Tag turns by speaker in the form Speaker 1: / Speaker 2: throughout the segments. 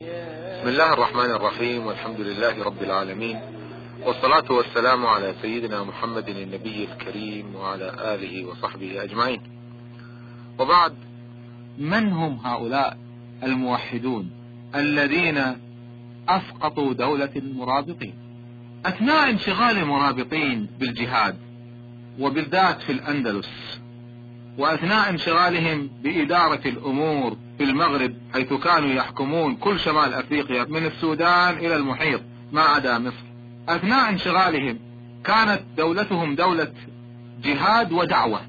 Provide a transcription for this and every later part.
Speaker 1: بسم الله الرحمن الرحيم والحمد لله رب العالمين والصلاة والسلام على سيدنا محمد النبي الكريم وعلى آله وصحبه أجمعين. وبعد
Speaker 2: من هم هؤلاء الموحدون الذين أسقطوا دولة المرابطين؟ أثناء انشغال المرابطين بالجهاد وبالذات في الأندلس وأثناء انشغالهم بإدارة الأمور في المغرب حيث كانوا يحكمون كل شمال أفريقيا من السودان إلى المحيط ما عدا مصر. أثناء انشغالهم كانت دولتهم دولة جهاد ودعوة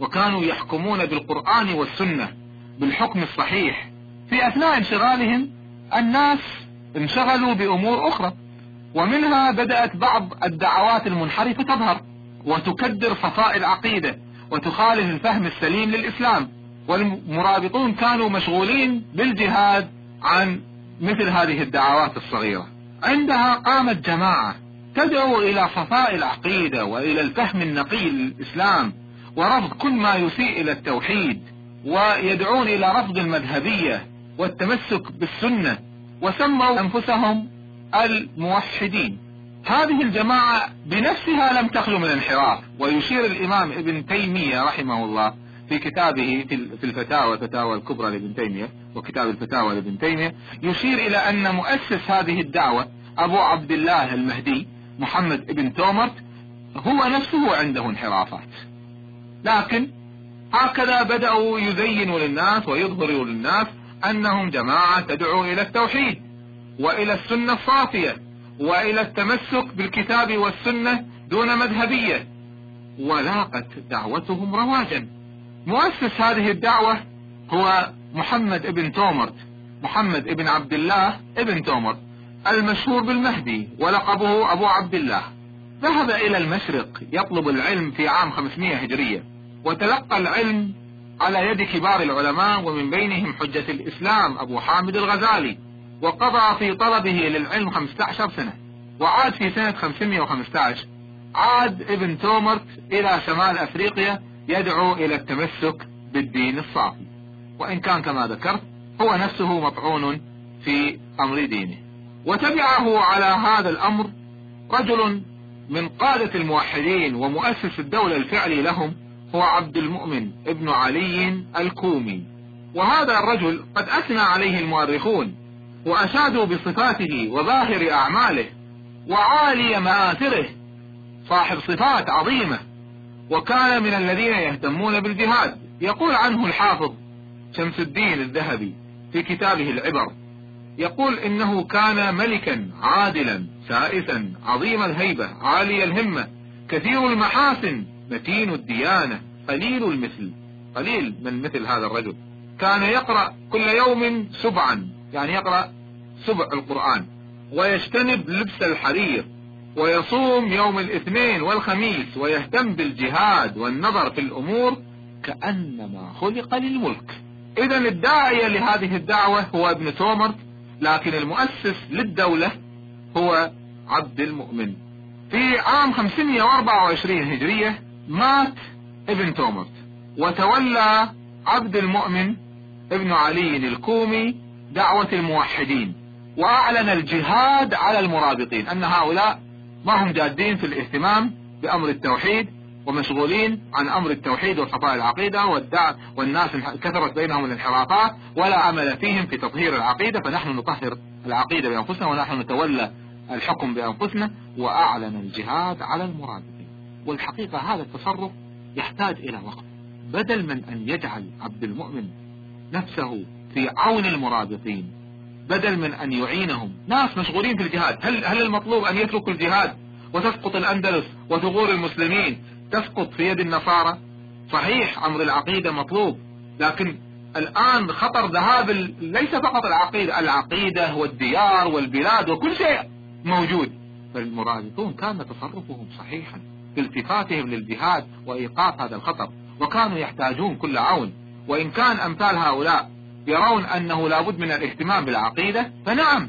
Speaker 2: وكانوا يحكمون بالقرآن والسنة بالحكم الصحيح. في أثناء انشغالهم الناس انشغلوا بأمور أخرى ومنها بدأت بعض الدعوات المنحرفة تظهر وتكدر صفاء العقيدة وتخالف الفهم السليم للإسلام. والمرابطون كانوا مشغولين بالجهاد عن مثل هذه الدعوات الصغيرة. عندها قامت جماعة تدعو إلى صفاء العقيدة وإلى الفهم النقي للإسلام ورفض كل ما يسيء إلى التوحيد ويدعون إلى رفض المذهبية والتمسك بالسنة وسموا أنفسهم الموحدين. هذه الجماعة بنفسها لم تخلو من انحراف ويشير الإمام ابن تيمية رحمه الله في كتابه في الفتاوى الفتاوى الكبرى لابن تيمية وكتاب الفتاوى لابن تيمية يشير إلى أن مؤسس هذه الدعوة أبو عبد الله المهدي محمد ابن تومرت هو نفسه عنده انحرافات. لكن هكذا بدأوا يزينوا للناس ويظهروا للناس أنهم جماعة تدعو إلى التوحيد وإلى السنة الصافية وإلى التمسك بالكتاب والسنة دون مذهبية ولاقت دعوتهم رواجا. مؤسس هذه الدعوة هو محمد ابن تومرت محمد ابن عبد الله ابن تومرت المشهور بالمهدي ولقبه أبو عبد الله. ذهب إلى المشرق يطلب العلم في عام 500 هجرية وتلقى العلم على يد كبار العلماء ومن بينهم حجة الإسلام أبو حامد الغزالي وقضى في طلبه للعلم 15 سنة وعاد في سنة 515 عاد ابن تومرت إلى شمال أفريقيا يدعو إلى التمسك بالدين الصافي. وإن كان كما ذكرت هو نفسه مطعون في أمر دينه. وتبعه على هذا الأمر رجل من قادة الموحدين ومؤسس الدولة الفعلي لهم هو عبد المؤمن ابن علي الكومي. وهذا الرجل قد أثنى عليه المؤرخون وأشادوا بصفاته وظاهر أعماله وعالي مآثره. صاحب صفات عظيمة. وكان من الذين يهتمون بالجهاد. يقول عنه الحافظ شمس الدين الذهبي في كتابه العبر يقول إنه كان ملكا عادلا سائسا عظيم الهيبة عالي الهمة كثير المحاسن متين الديانة قليل المثل. قليل من مثل هذا الرجل. كان يقرأ كل يوم سبعا يعني يقرأ سبع القرآن ويجتنب لبس الحرير. ويصوم يوم الاثنين والخميس ويهتم بالجهاد والنظر في الأمور كأنما خلق للملك. إذا الداعية لهذه الدعوة هو ابن تومر لكن المؤسس للدولة هو عبد المؤمن. في عام 524 هجرية مات ابن تومر وتولى عبد المؤمن ابن علي الكومي دعوة الموحدين وأعلن الجهاد على المرابطين أن هؤلاء ما هم جادين في الاهتمام بأمر التوحيد ومشغولين عن أمر التوحيد وصفاء العقيدة والدع والناس كثرت بينهم الانحرافات ولا أمل فيهم في تطهير العقيدة فنحن نطهر العقيدة بأنفسنا ونحن نتولى الحكم بأنفسنا وأعلن الجهاد على المرابطين والحقيقة هذا التصرف يحتاج إلى وقت. بدل من أن يجعل عبد المؤمن نفسه في عون المرابطين بدل من أن يعينهم. ناس مشغولين في الجهاد. هل, هل المطلوب أن يتركوا الجهاد وتسقط الأندلس وثغور المسلمين تسقط في يد النصارى؟ صحيح أمر العقيدة مطلوب لكن الآن خطر ذهاب ليس فقط العقيدة العقيدة والديار والبلاد وكل شيء موجود. فالمرابطون كان تصرفهم صحيحا في التفاتهم للجهاد وإيقاف هذا الخطر وكانوا يحتاجون كل عون. وإن كان أمثال هؤلاء يرون أنه لابد من الاهتمام بالعقيدة فنعم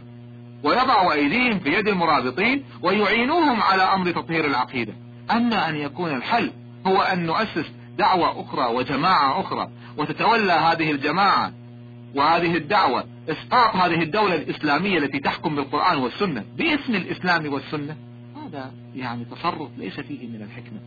Speaker 2: ويضعوا أيديهم في يد المرابطين ويعينوهم على أمر تطهير العقيدة. أما أن يكون الحل هو أن نؤسس دعوة أخرى وجماعة أخرى وتتولى هذه الجماعة وهذه الدعوة إسقاط هذه الدولة الإسلامية التي تحكم بالقرآن والسنة باسم الإسلام والسنة. هذا يعني تصرف ليس فيه من الحكمة.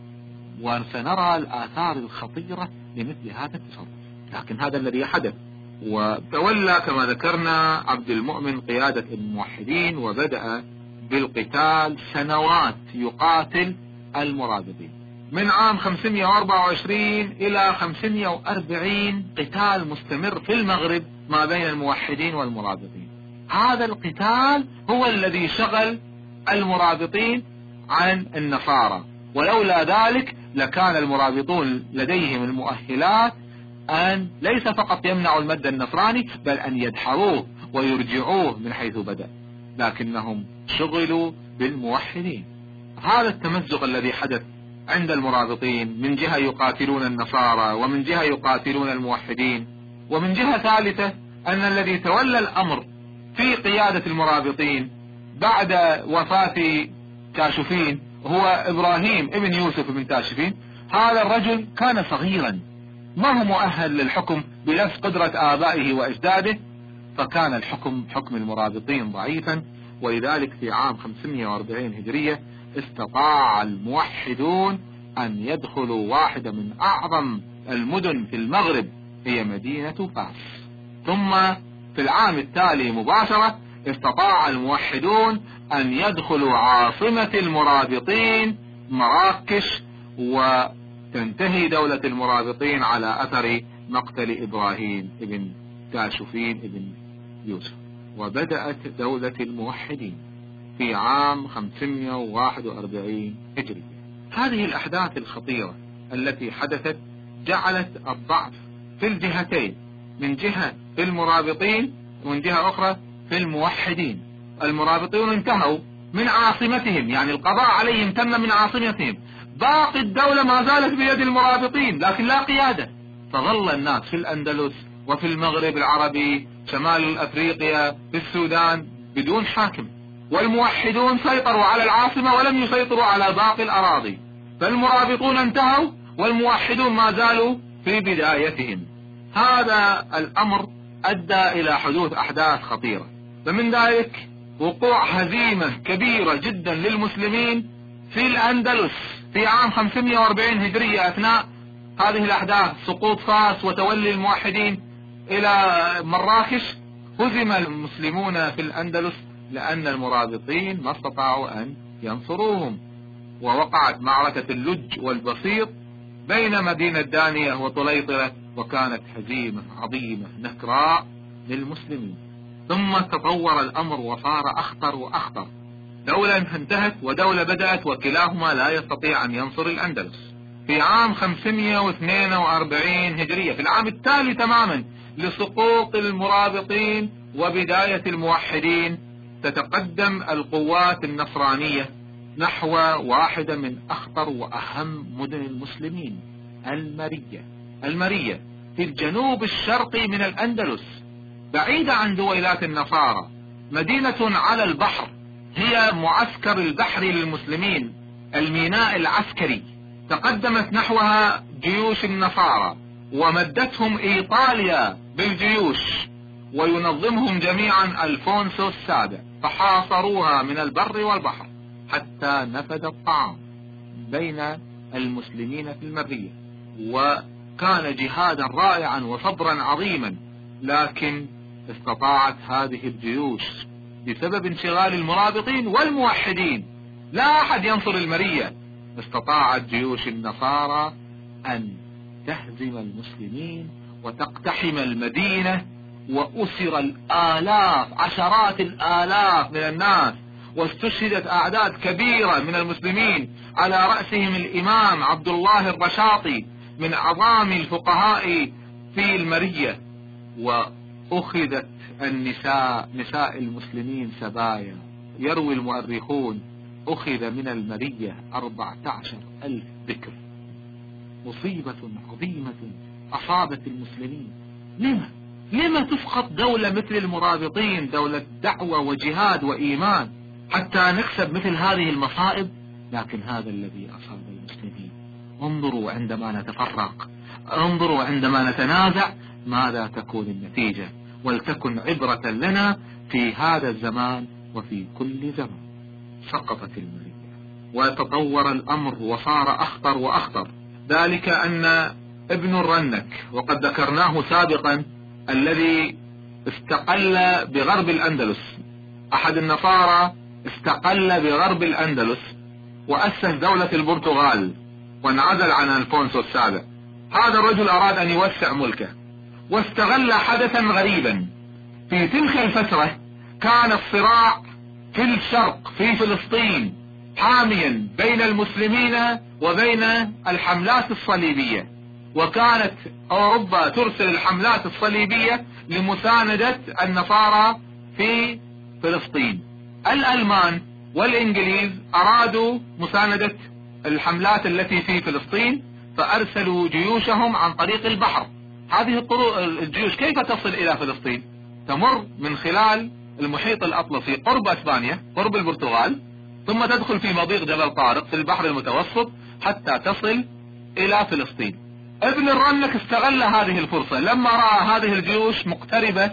Speaker 2: وسنرى الآثار الخطيرة لمثل هذا التصرف. لكن هذا الذي حدث وتولى كما ذكرنا عبد المؤمن قيادة الموحدين وبدأ بالقتال سنوات يقاتل المرابطين من عام 524 إلى 540 قتال مستمر في المغرب ما بين الموحدين والمرابطين هذا القتال هو الذي شغل المرابطين عن النصارى. ولولا ذلك لكان المرابطون لديهم المؤهلات أن ليس فقط يمنعوا المد النصراني بل أن يدحروه ويرجعوه من حيث بدأ. لكنهم شغلوا بالموحدين. هذا التمزق الذي حدث عند المرابطين من جهة يقاتلون النصارى ومن جهة يقاتلون الموحدين. ومن جهة ثالثة أن الذي تولى الأمر في قيادة المرابطين بعد وفاة تاشفين هو إبراهيم ابن يوسف بن تاشفين هذا الرجل كان صغيرا. ما هو مؤهل للحكم بنفس قدرة آبائه وأجداده؟ فكان الحكم حكم المرابطين ضعيفا ولذلك في عام 540 هجرية استطاع الموحدون أن يدخلوا واحدة من أعظم المدن في المغرب هي مدينة فاس ثم في العام التالي مباشرة استطاع الموحدون أن يدخلوا عاصمة المرابطين مراكش وتنتهي دولة المرابطين على أثر مقتل إبراهيم ابن كاشفين ابن يوسف. وبدأت دولة الموحدين في عام 541 هجري هذه الأحداث الخطيرة التي حدثت جعلت الضعف في الجهتين من جهة في المرابطين ومن جهة أخرى في الموحدين. المرابطون انتهوا من عاصمتهم يعني القضاء عليهم تم من عاصمتهم. باقي الدولة ما زالت بيد المرابطين لكن لا قيادة. فظل الناس في الأندلس وفي المغرب العربي شمال أفريقيا في السودان بدون حاكم. والموحدون سيطروا على العاصمة ولم يسيطروا على باقي الأراضي. فالمرابطون انتهوا والموحدون ما زالوا في بدايتهم. هذا الأمر أدى إلى حدوث أحداث خطيرة. فمن ذلك وقوع هزيمة كبيرة جدا للمسلمين في الأندلس. في عام 540 هجرية أثناء هذه الأحداث سقوط فاس وتولي الموحدين إلى مراكش هزم المسلمون في الأندلس لأن المرابطين ما استطاعوا أن ينصروهم. ووقعت معركة اللج والبسيط بين مدينة دانية وطليطلة وكانت هزيمة عظيمة نكراء للمسلمين. ثم تطور الأمر وصار أخطر وأخطر. دولة انتهت ودولة بدأت وكلاهما لا يستطيع أن ينصر الأندلس. في عام 542 هجرية في العام التالي تماما لسقوط المرابطين وبداية الموحدين تتقدم القوات النصرانية نحو واحدة من أخطر وأهم مدن المسلمين المرية. المرية في الجنوب الشرقي من الأندلس بعيدة عن دويلات النصارى مدينة على البحر. هي معسكر البحر للمسلمين الميناء العسكري. تقدمت نحوها جيوش النصارى ومدتهم إيطاليا بالجيوش وينظمهم جميعا ألفونسو السابع فحاصروها من البر والبحر حتى نفد الطعام بين المسلمين في المرية. وكان جهادا رائعا وصبرا عظيما لكن استطاعت هذه الجيوش بسبب انشغال المرابطين والموحدين. لا أحد ينصر المرية. استطاعت جيوش النصارى أن تهزم المسلمين وتقتحم المدينة وأسر الآلاف عشرات الآلاف من الناس واستشهدت أعداد كبيرة من المسلمين على رأسهم الإمام عبد الله الرشاطي من عظام الفقهاء في المرية وأخذت النساء نساء المسلمين سبايا. يروي المؤرخون أخذ من المرية أربعة عشر ألف ذكر مصيبة عظيمة أصابت المسلمين. لما؟ لما تسقط دولة مثل المرابطين دولة دعوة وجهاد وإيمان؟ حتى نكسب مثل هذه المصائب؟ لكن هذا الذي أصاب المسلمين. انظروا عندما نتفرق. انظروا عندما نتنازع. ماذا تكون النتيجة؟ ولتكن عبرة لنا في هذا الزمان وفي كل زمان. سقطت المرية وتطور الأمر وصار أخطر وأخطر. ذلك أن ابن الرنك وقد ذكرناه سابقا الذي استقل بغرب الأندلس. أحد النصارى استقل بغرب الأندلس وأسس دولة البرتغال وانعزل عن ألفونسو السابع. هذا الرجل أراد أن يوسع ملكه. واستغل حدثا غريبا. في تلك الفترة كان الصراع في الشرق في فلسطين حاميا بين المسلمين وبين الحملات الصليبية. وكانت أوروبا ترسل الحملات الصليبية لمساندة النصارى في فلسطين. الألمان والإنجليز أرادوا مساندة الحملات التي في فلسطين فأرسلوا جيوشهم عن طريق البحر. هذه الجيوش كيف تصل إلى فلسطين؟ تمر من خلال المحيط الأطلسي قرب أسبانيا قرب البرتغال ثم تدخل في مضيق جبل طارق في البحر المتوسط حتى تصل إلى فلسطين. ابن الرنك استغل هذه الفرصة. لما رأى هذه الجيوش مقتربة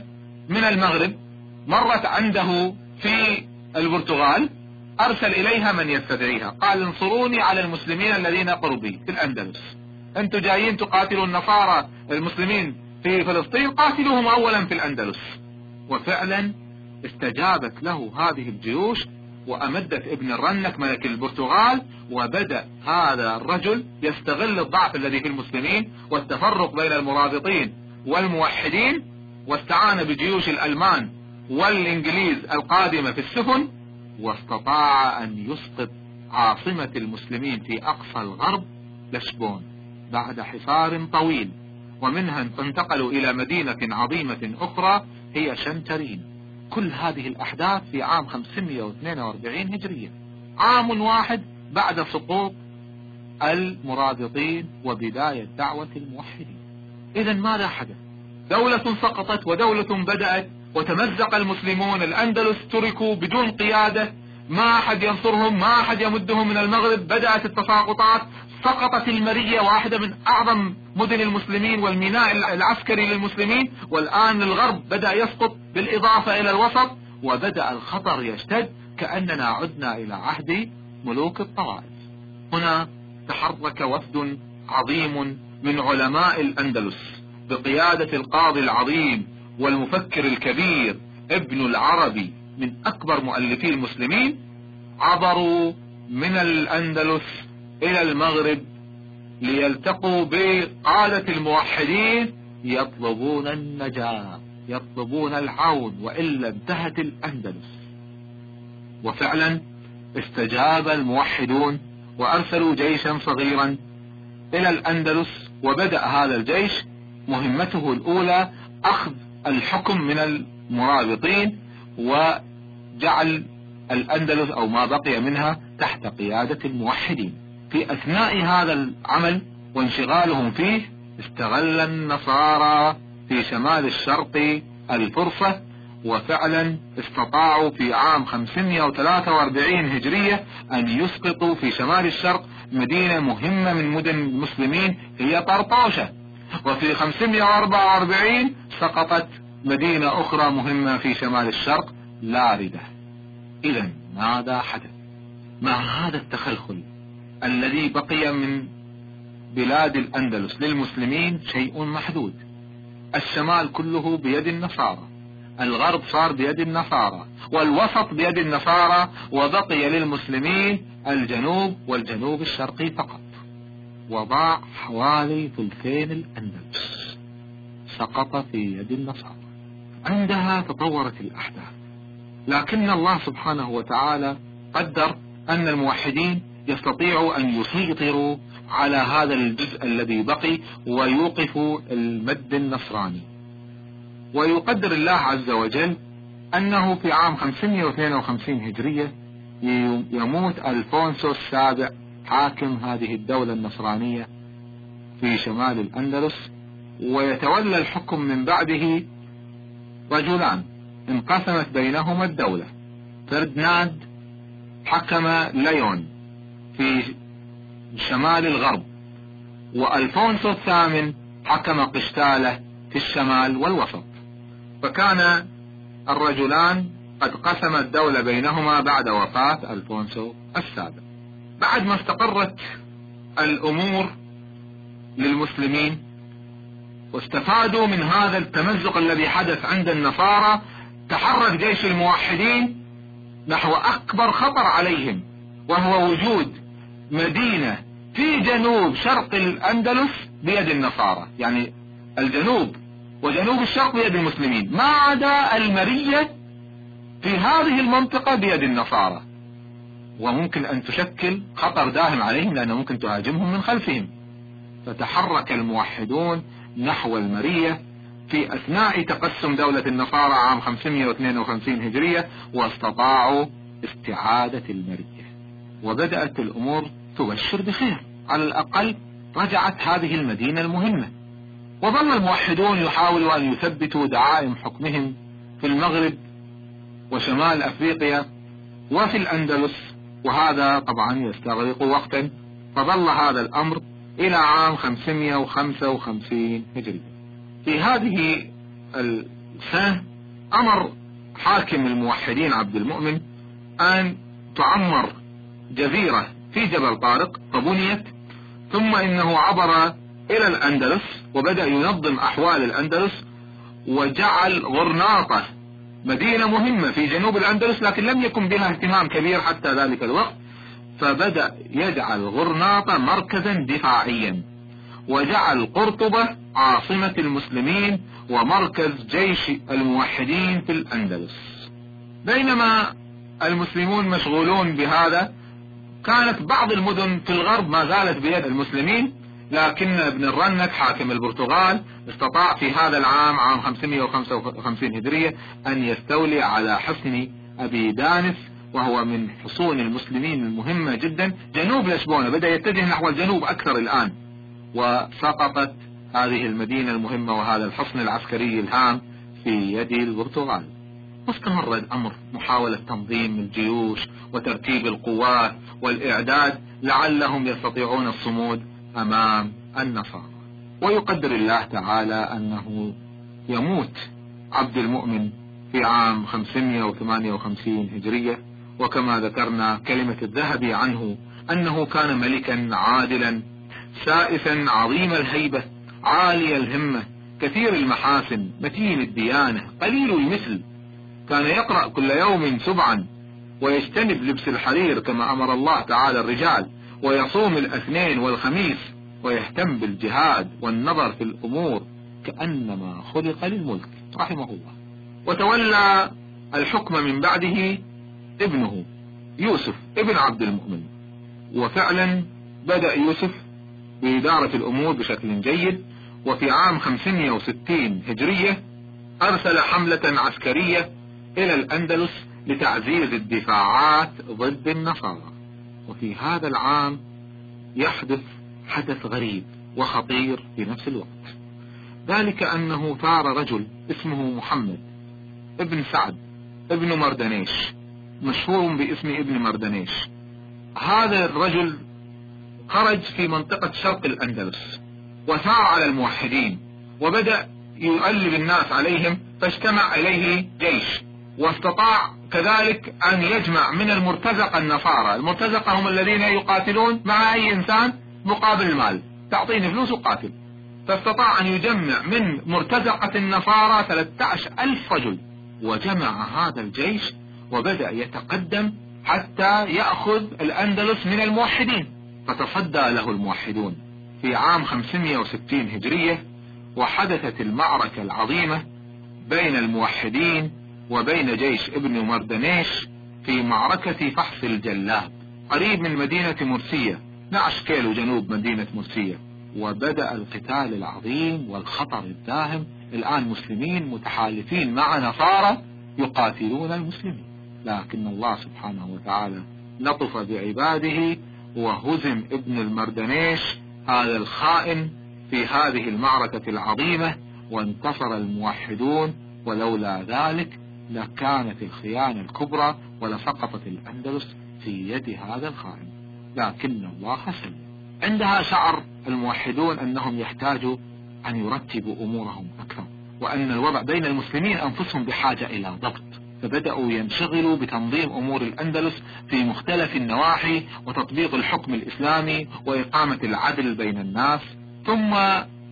Speaker 2: من المغرب مرت عنده في البرتغال أرسل إليها من يستدعيها. قال انصروني على المسلمين الذين قربي في الأندلس. أنتم جايين تقاتلوا النصارى المسلمين في فلسطين قاتلوهم اولا في الأندلس. وفعلا استجابت له هذه الجيوش وأمدت ابن الرنك ملك البرتغال وبدأ هذا الرجل يستغل الضعف الذي في المسلمين والتفرق بين المرابطين والموحدين واستعان بجيوش الألمان والإنجليز القادمة في السفن واستطاع أن يسقط عاصمة المسلمين في أقصى الغرب لشبون بعد حصار طويل ومنها انتقلوا إلى مدينة عظيمة أخرى هي شنترين. كل هذه الأحداث في عام 542 هجرية. عام واحد بعد سقوط المرابطين وبداية دعوة الموحدين. اذا ماذا حدث؟ دولة سقطت ودولة بدأت وتمزق المسلمون الأندلس تركوا بدون قيادة. ما أحد ينصرهم ما أحد يمدهم من المغرب. بدأت التساقطات. سقطت المرية واحدة من أعظم مدن المسلمين والميناء العسكري للمسلمين والآن الغرب بدأ يسقط بالإضافة إلى الوسط وبدأ الخطر يشتد كأننا عدنا إلى عهد ملوك الطوائف. هنا تحرك وفد عظيم من علماء الأندلس بقيادة القاضي العظيم والمفكر الكبير ابن العربي من أكبر مؤلفي المسلمين عبروا من الأندلس إلى المغرب ليلتقوا بقادة الموحدين يطلبون النجاة يطلبون العون وإلا انتهت الأندلس. وفعلا استجاب الموحدون وأرسلوا جيشا صغيرا إلى الأندلس وبدأ هذا الجيش مهمته الأولى أخذ الحكم من المرابطين وجعل الأندلس أو ما بقي منها تحت قيادة الموحدين. في أثناء هذا العمل وانشغالهم فيه استغل النصارى في شمال الشرق الفرصة وفعلا استطاعوا في عام 543 هجرية أن يسقطوا في شمال الشرق مدينة مهمة من مدن المسلمين هي طرطوشة. وفي 544 سقطت مدينة أخرى مهمة في شمال الشرق لاردة. اذا ماذا حدث؟ مع هذا التخلخل الذي بقي من بلاد الأندلس للمسلمين شيء محدود. الشمال كله بيد النصارى. الغرب صار بيد النصارى. والوسط بيد النصارى وبقي للمسلمين الجنوب والجنوب الشرقي فقط. وضاع حوالي ثلثين الأندلس سقط في يد النصارى. عندها تطورت الأحداث. لكن الله سبحانه وتعالى قدر أن الموحدين يستطيعوا أن يسيطروا على هذا الجزء الذي بقي ويوقفوا المد النصراني. ويقدر الله عز وجل أنه في عام 552 هجرية يموت ألفونسو السابع حاكم هذه الدولة النصرانية في شمال الأندلس ويتولى الحكم من بعده رجلان انقسمت بينهما الدولة. فردناند حكم ليون. في شمال الغرب. وألفونسو الثامن حكم قشتالة في الشمال والوسط. فكان الرجلان قد قسم الدولة بينهما بعد وفاة ألفونسو السابع. بعد ما استقرت الأمور للمسلمين واستفادوا من هذا التمزق الذي حدث عند النصارى تحرك جيش الموحدين نحو أكبر خطر عليهم وهو وجود مدينة في جنوب شرق الأندلس بيد النصارى. يعني الجنوب وجنوب الشرق بيد المسلمين. ما عدا المرية في هذه المنطقة بيد النصارى. وممكن أن تشكل خطر داهم عليهم لأنه ممكن تهاجمهم من خلفهم. فتحرك الموحدون نحو المرية في أثناء تقسم دولة النصارى عام 552 هجرية واستطاعوا استعادة المرية. وبدأت الأمور تبشر بخير. على الأقل رجعت هذه المدينة المهمة. وظل الموحدون يحاولوا أن يثبتوا دعائم حكمهم في المغرب وشمال أفريقيا وفي الأندلس وهذا طبعا يستغرق وقتا. فظل هذا الأمر إلى عام 555 هجري. في هذه السنة أمر حاكم الموحدين عبد المؤمن أن تعمر جزيرة في جبل طارق فبنيت ثم إنه عبر إلى الأندلس وبدأ ينظم أحوال الأندلس وجعل غرناطة مدينة مهمة في جنوب الأندلس لكن لم يكن بها اهتمام كبير حتى ذلك الوقت فبدأ يجعل غرناطة مركزا دفاعيا وجعل قرطبة عاصمة المسلمين ومركز جيش الموحدين في الأندلس. بينما المسلمون مشغولون بهذا كانت بعض المدن في الغرب ما زالت بيد المسلمين لكن ابن الرنك حاكم البرتغال استطاع في هذا العام عام 555 هجرية أن يستولي على حصن أبي دانس وهو من حصون المسلمين المهمة جدا. جنوب لشبونة بدأ يتجه نحو الجنوب أكثر الآن وسقطت هذه المدينة المهمة وهذا الحصن العسكري الهام في يد البرتغال. واستمر الأمر محاولة تنظيم الجيوش وترتيب القوات والإعداد لعلهم يستطيعون الصمود أمام النصارى ويقدر الله تعالى أنه يموت عبد المؤمن في عام 558 هجرية. وكما ذكرنا كلمة الذهبي عنه أنه كان ملكا عادلا سائسا عظيم الهيبة عالي الهمة كثير المحاسن متين الديانة قليل المثل. كان يقرأ كل يوم سبعا ويجتنب لبس الحرير كما أمر الله تعالى الرجال ويصوم الاثنين والخميس ويهتم بالجهاد والنظر في الأمور كأنما خلق للملك. رحمه الله. وتولى الحكم من بعده ابنه يوسف ابن عبد المؤمن. وفعلا بدأ يوسف بإدارة الأمور بشكل جيد. وفي عام 560 هجرية أرسل حملة عسكرية إلى الأندلس لتعزيز الدفاعات ضد النصارى. وفي هذا العام يحدث حدث غريب وخطير في نفس الوقت. ذلك أنه ثار رجل اسمه محمد ابن سعد ابن مردنيش مشهور باسم ابن مردنيش. هذا الرجل خرج في منطقة شرق الأندلس وثار على الموحدين وبدأ يؤلب الناس عليهم فاجتمع إليه جيش. واستطاع كذلك أن يجمع من المرتزقة النصارى. المرتزقة هم الذين يقاتلون مع أي إنسان مقابل المال. تعطيني فلوس وقاتل. فاستطاع أن يجمع من مرتزقة النصارى 13 ألف رجل. وجمع هذا الجيش وبدأ يتقدم حتى يأخذ الأندلس من الموحدين. فتصدى له الموحدون. في عام 560 هجرية وحدثت المعركة العظيمة بين الموحدين وبين جيش ابن مردنيش في معركة فحص الجلاب قريب من مدينة مرسية 12 كيلو جنوب مدينة مرسية. وبدأ القتال العظيم والخطر الداهم. الآن مسلمين متحالفين مع نصارى يقاتلون المسلمين. لكن الله سبحانه وتعالى لطف بعباده وهزم ابن المردنيش هذا الخائن في هذه المعركة العظيمة وانتصر الموحدون ولولا ذلك لكانت الخيانة الكبرى ولسقطت الأندلس في يد هذا الخائن. لكن الله حسن. عندها شعر الموحدون أنهم يحتاجوا أن يرتبوا أمورهم أكثر. وأن الوضع بين المسلمين أنفسهم بحاجة إلى ضبط. فبدأوا ينشغلوا بتنظيم أمور الأندلس في مختلف النواحي وتطبيق الحكم الإسلامي وإقامة العدل بين الناس. ثم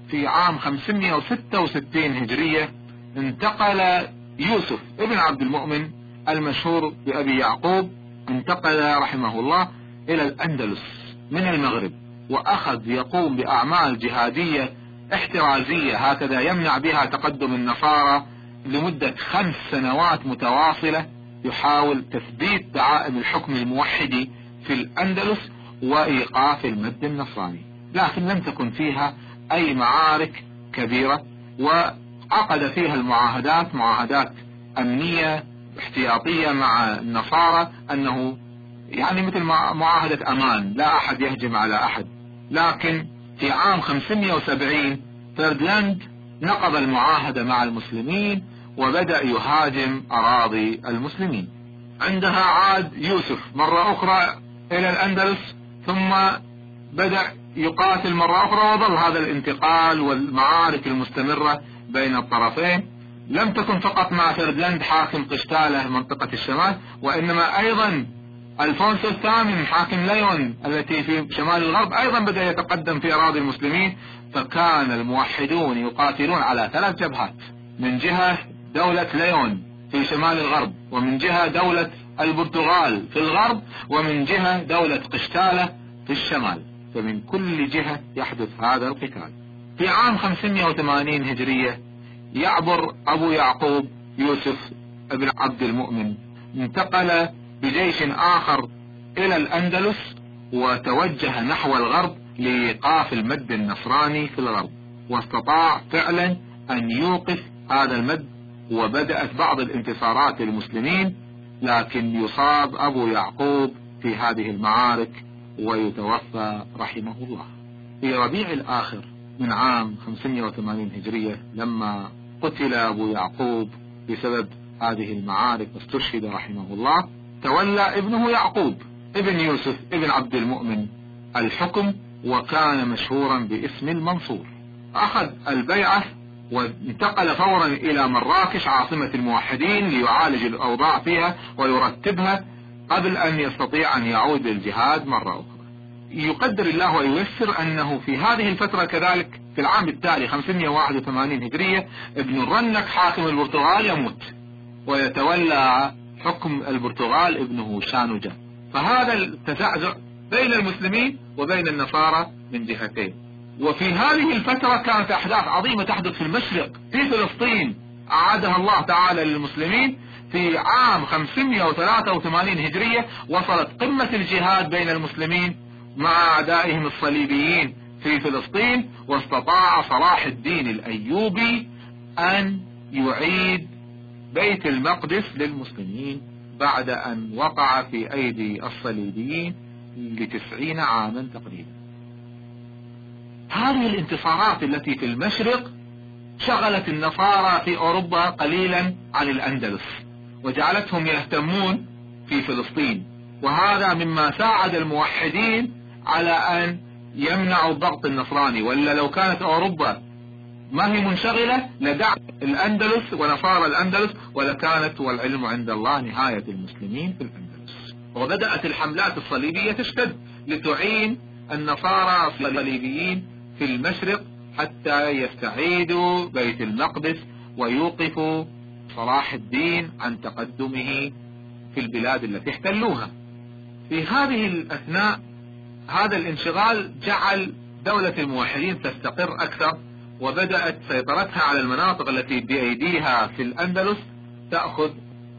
Speaker 2: في عام 566 هجرية انتقل يوسف ابن عبد المؤمن المشهور بأبي يعقوب انتقل رحمه الله إلى الأندلس من المغرب وأخذ يقوم بأعمال جهادية احترازية هكذا يمنع بها تقدم النصارى لمدة خمس سنوات متواصلة يحاول تثبيت دعائم الحكم الموحدي في الأندلس وإيقاف المد النصراني. لكن لم تكن فيها أي معارك كبيرة وعقد فيها المعاهدات معاهدات أمنية احتياطية مع النصارى أنه يعني مثل معاهدة أمان لا أحد يهجم على أحد. لكن في عام 570 فردلاند نقض المعاهدة مع المسلمين وبدأ يهاجم أراضي المسلمين. عندها عاد يوسف مرة أخرى إلى الأندلس ثم بدأ يقاتل مرة أخرى وظل هذا الانتقال والمعارك المستمرة بين الطرفين لم تكن فقط مع فردلاند حاكم قشتالة منطقة الشمال وإنما أيضا ألفونسو الثامن حاكم ليون التي في شمال الغرب أيضا بدأ يتقدم في أراضي المسلمين فكان الموحدون يقاتلون على ثلاث جبهات من جهة دولة ليون في شمال الغرب ومن جهة دولة البرتغال في الغرب ومن جهة دولة قشتالة في الشمال فمن كل جهة يحدث هذا القتال. في عام 580 هجرية يعبر أبو يعقوب يوسف ابن عبد المؤمن. انتقل بجيش آخر إلى الأندلس وتوجه نحو الغرب لإيقاف المد النصراني في الغرب. واستطاع فعلا أن يوقف هذا المد وبدأت بعض الانتصارات للمسلمين لكن يصاب أبو يعقوب في هذه المعارك ويتوفى رحمه الله. في ربيع الآخر من عام 580 هجرية لما قتل أبو يعقوب بسبب هذه المعارك واستشهد رحمه الله تولى ابنه يعقوب ابن يوسف ابن عبد المؤمن. الحكم وكان مشهورا باسم المنصور. أخذ البيعة وانتقل فورا إلى مراكش عاصمة الموحدين ليعالج الأوضاع فيها ويرتبها قبل أن يستطيع أن يعود للجهاد مرة أخرى. يقدر الله وييسر أنه في هذه الفترة كذلك في العام التالي 581 هجرية ابن الرنك حاكم البرتغال يموت ويتولى حكم البرتغال ابنه شانوجا. فهذا التزعزع بين المسلمين وبين النصارى من جهتين. وفي هذه الفترة كانت أحداث عظيمة تحدث في المشرق في فلسطين أعادها الله تعالى للمسلمين. في عام 583 هجرية وصلت قمة الجهاد بين المسلمين مع أعدائهم الصليبيين في فلسطين واستطاع صلاح الدين الأيوبي أن يعيد بيت المقدس للمسلمين بعد أن وقع في أيدي الصليبيين لتسعين عاما تقريبا. هذه الانتصارات التي في المشرق شغلت النصارى في أوروبا قليلا عن الأندلس وجعلتهم يهتمون في فلسطين وهذا مما ساعد الموحدين على أن يمنعوا الضغط النصراني. ولا لو كانت أوروبا ما هي منشغلة لدعم الأندلس ونصارى الأندلس ولكانت والعلم عند الله نهاية المسلمين في الأندلس. وبدأت الحملات الصليبية تشتد لتعين النصارى الصليبيين في المشرق حتى يستعيدوا بيت المقدس ويوقفوا صلاح الدين عن تقدمه في البلاد التي احتلوها. في هذه الأثناء هذا الانشغال جعل دولة الموحدين تستقر أكثر وبدأت سيطرتها على المناطق التي بأيديها في الأندلس تأخذ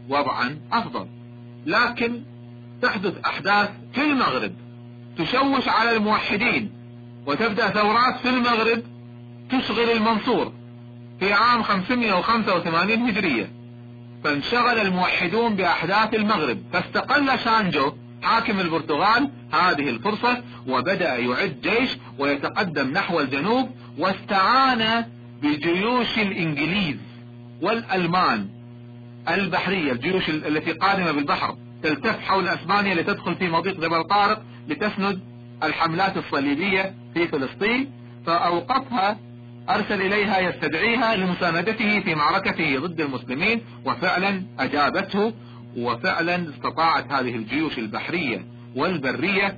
Speaker 2: وضعا أفضل. لكن تحدث أحداث في المغرب تشوش على الموحدين وتبدأ ثورات في المغرب تشغل المنصور في عام 585 هجرية. فانشغل الموحدون بأحداث المغرب. فاستقل شانجو حاكم البرتغال هذه الفرصة وبدأ يعد جيش ويتقدم نحو الجنوب واستعان بجيوش الإنجليز والألمان البحرية الجيوش التي قادمة بالبحر تلتف حول أسبانيا لتدخل في مضيق جبل طارق لتسند الحملات الصليبية في فلسطين فأوقفها أرسل إليها يستدعيها لمساندته في معركته ضد المسلمين وفعلا أجابته وفعلا استطاعت هذه الجيوش البحرية والبرية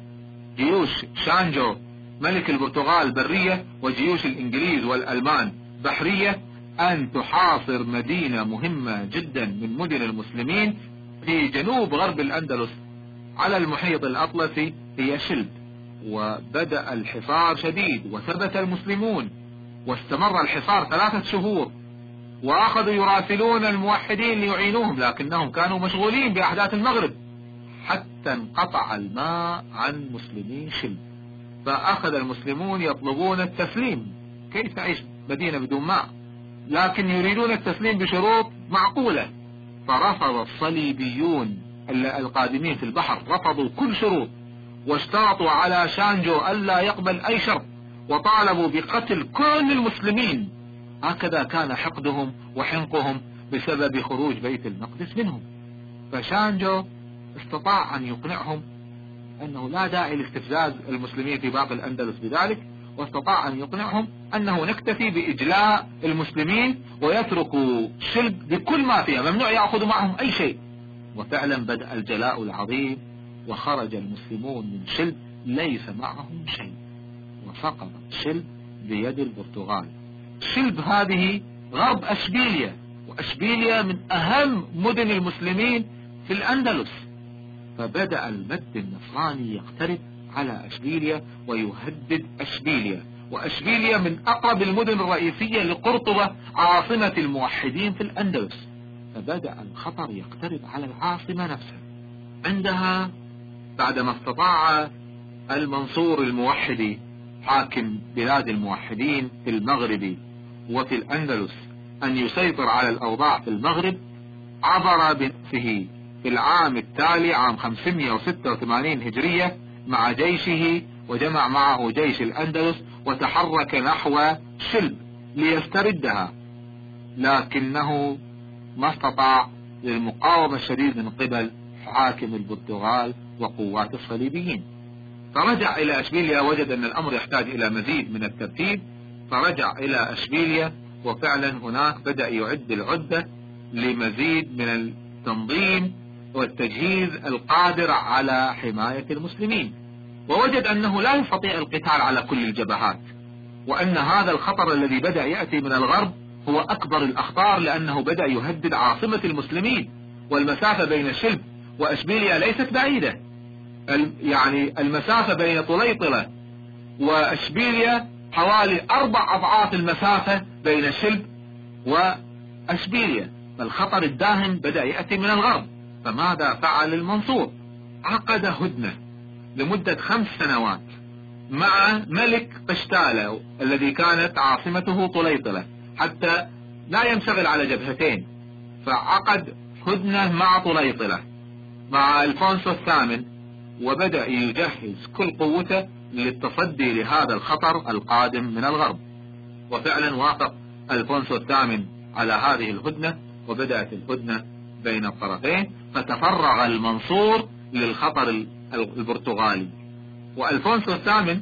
Speaker 2: جيوش شانجو ملك البرتغال برية وجيوش الإنجليز والألمان بحرية أن تحاصر مدينة مهمة جدا من مدن المسلمين في جنوب غرب الأندلس على المحيط الأطلسي هي شلب. وبدأ الحصار شديد وثبت المسلمون واستمر الحصار ثلاثة شهور وأخذوا يراسلون الموحدين ليعينوهم لكنهم كانوا مشغولين بأحداث المغرب. حتى انقطع الماء عن مسلمي شلب فأخذ المسلمون يطلبون التسليم. كيف تعيش مدينة بدون ماء؟ لكن يريدون التسليم بشروط معقولة. فرفض الصليبيون القادمين في البحر. رفضوا كل شروط. واشترطوا على شانجو ألا يقبل أي شرط. وطالبوا بقتل كل المسلمين. هكذا كان حقدهم وحنقهم بسبب خروج بيت المقدس منهم. فشانجو استطاع أن يقنعهم أنه لا داعي لاستفزاز المسلمين في باقي الأندلس بذلك واستطاع أن يقنعهم أنه نكتفي بإجلاء المسلمين ويتركوا شلب بكل ما فيها ممنوع يأخذوا معهم أي شيء. وفعلا بدأ الجلاء العظيم وخرج المسلمون من شلب ليس معهم شيء وسقط شلب بيد البرتغال. شلب هذه غرب أشبيليا وأشبيليا من أهم مدن المسلمين في الأندلس. فبدأ المد النصراني يقترب على أشبيليا ويهدد أشبيليا وأشبيليا من أقرب المدن الرئيسية لقرطبة عاصمة الموحدين في الأندلس. فبدأ الخطر يقترب على العاصمة نفسها. عندها بعدما استطاع المنصور الموحدي حاكم بلاد الموحدين في المغرب وفي الأندلس أن يسيطر على الأوضاع في المغرب عبر بنفسه في العام التالي عام 586 هجرية مع جيشه وجمع معه جيش الأندلس وتحرك نحو شلب ليستردها. لكنه ما استطاع للمقاومة الشديد من قبل حاكم البرتغال وقوات الصليبيين. فرجع إلى أشبيليا وجد أن الأمر يحتاج إلى مزيد من الترتيب. فرجع إلى أشبيليا وفعلا هناك بدأ يعد العدة لمزيد من التنظيم والتجهيز القادر على حماية المسلمين. ووجد أنه لا يستطيع القتال على كل الجبهات. وأن هذا الخطر الذي بدأ يأتي من الغرب هو أكبر الأخطار لأنه بدأ يهدد عاصمة المسلمين. والمسافة بين شلب وأشبيليا ليست بعيدة. يعني المسافة بين طليطلة وأشبيليا حوالي أربع أضعاف المسافة بين شلب وأشبيليا فالخطر الداهم بدأ يأتي من الغرب. فماذا فعل المنصور؟ عقد هدنة لمدة خمس سنوات مع ملك قشتالة الذي كانت عاصمته طليطلة حتى لا ينشغل على جبهتين. فعقد هدنة مع طليطلة مع ألفونسو الثامن وبدأ يجهز كل قوته للتصدي لهذا الخطر القادم من الغرب. وفعلا وافق ألفونسو الثامن على هذه الهدنة وبدأت الهدنة بين الطرفين. فتفرغ المنصور للخطر البرتغالي. وألفونسو الثامن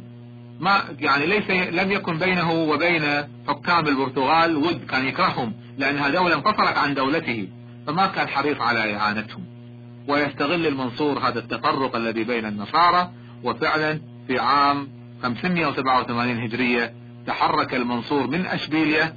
Speaker 2: ما يعني ليس لم يكن بينه وبين حكام البرتغال ود كان يكرههم لأنها دولة انفصلت عن دولته فما كان حريص على إعانتهم. ويستغل المنصور هذا التفرق الذي بين النصارى وفعلا في عام 587 هجرية تحرك المنصور من أشبيليا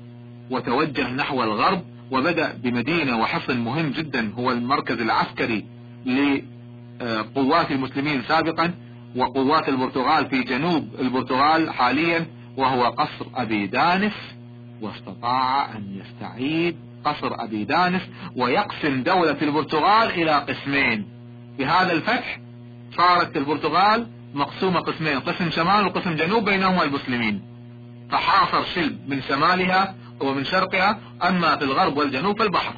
Speaker 2: وتوجه نحو الغرب وبدأ بمدينة وحصن مهم جدا هو المركز العسكري لقوات المسلمين سابقا وقوات البرتغال في جنوب البرتغال حاليا وهو قصر أبي دانس. واستطاع أن يستعيد قصر أبي دانس ويقسم دولة البرتغال إلى قسمين. بهذا الفتح صارت البرتغال مقسومة قسمين قسم شمال وقسم جنوب بينهما المسلمين. فحاصر شلب من شمالها ومن شرقها أما في الغرب والجنوب فالبحر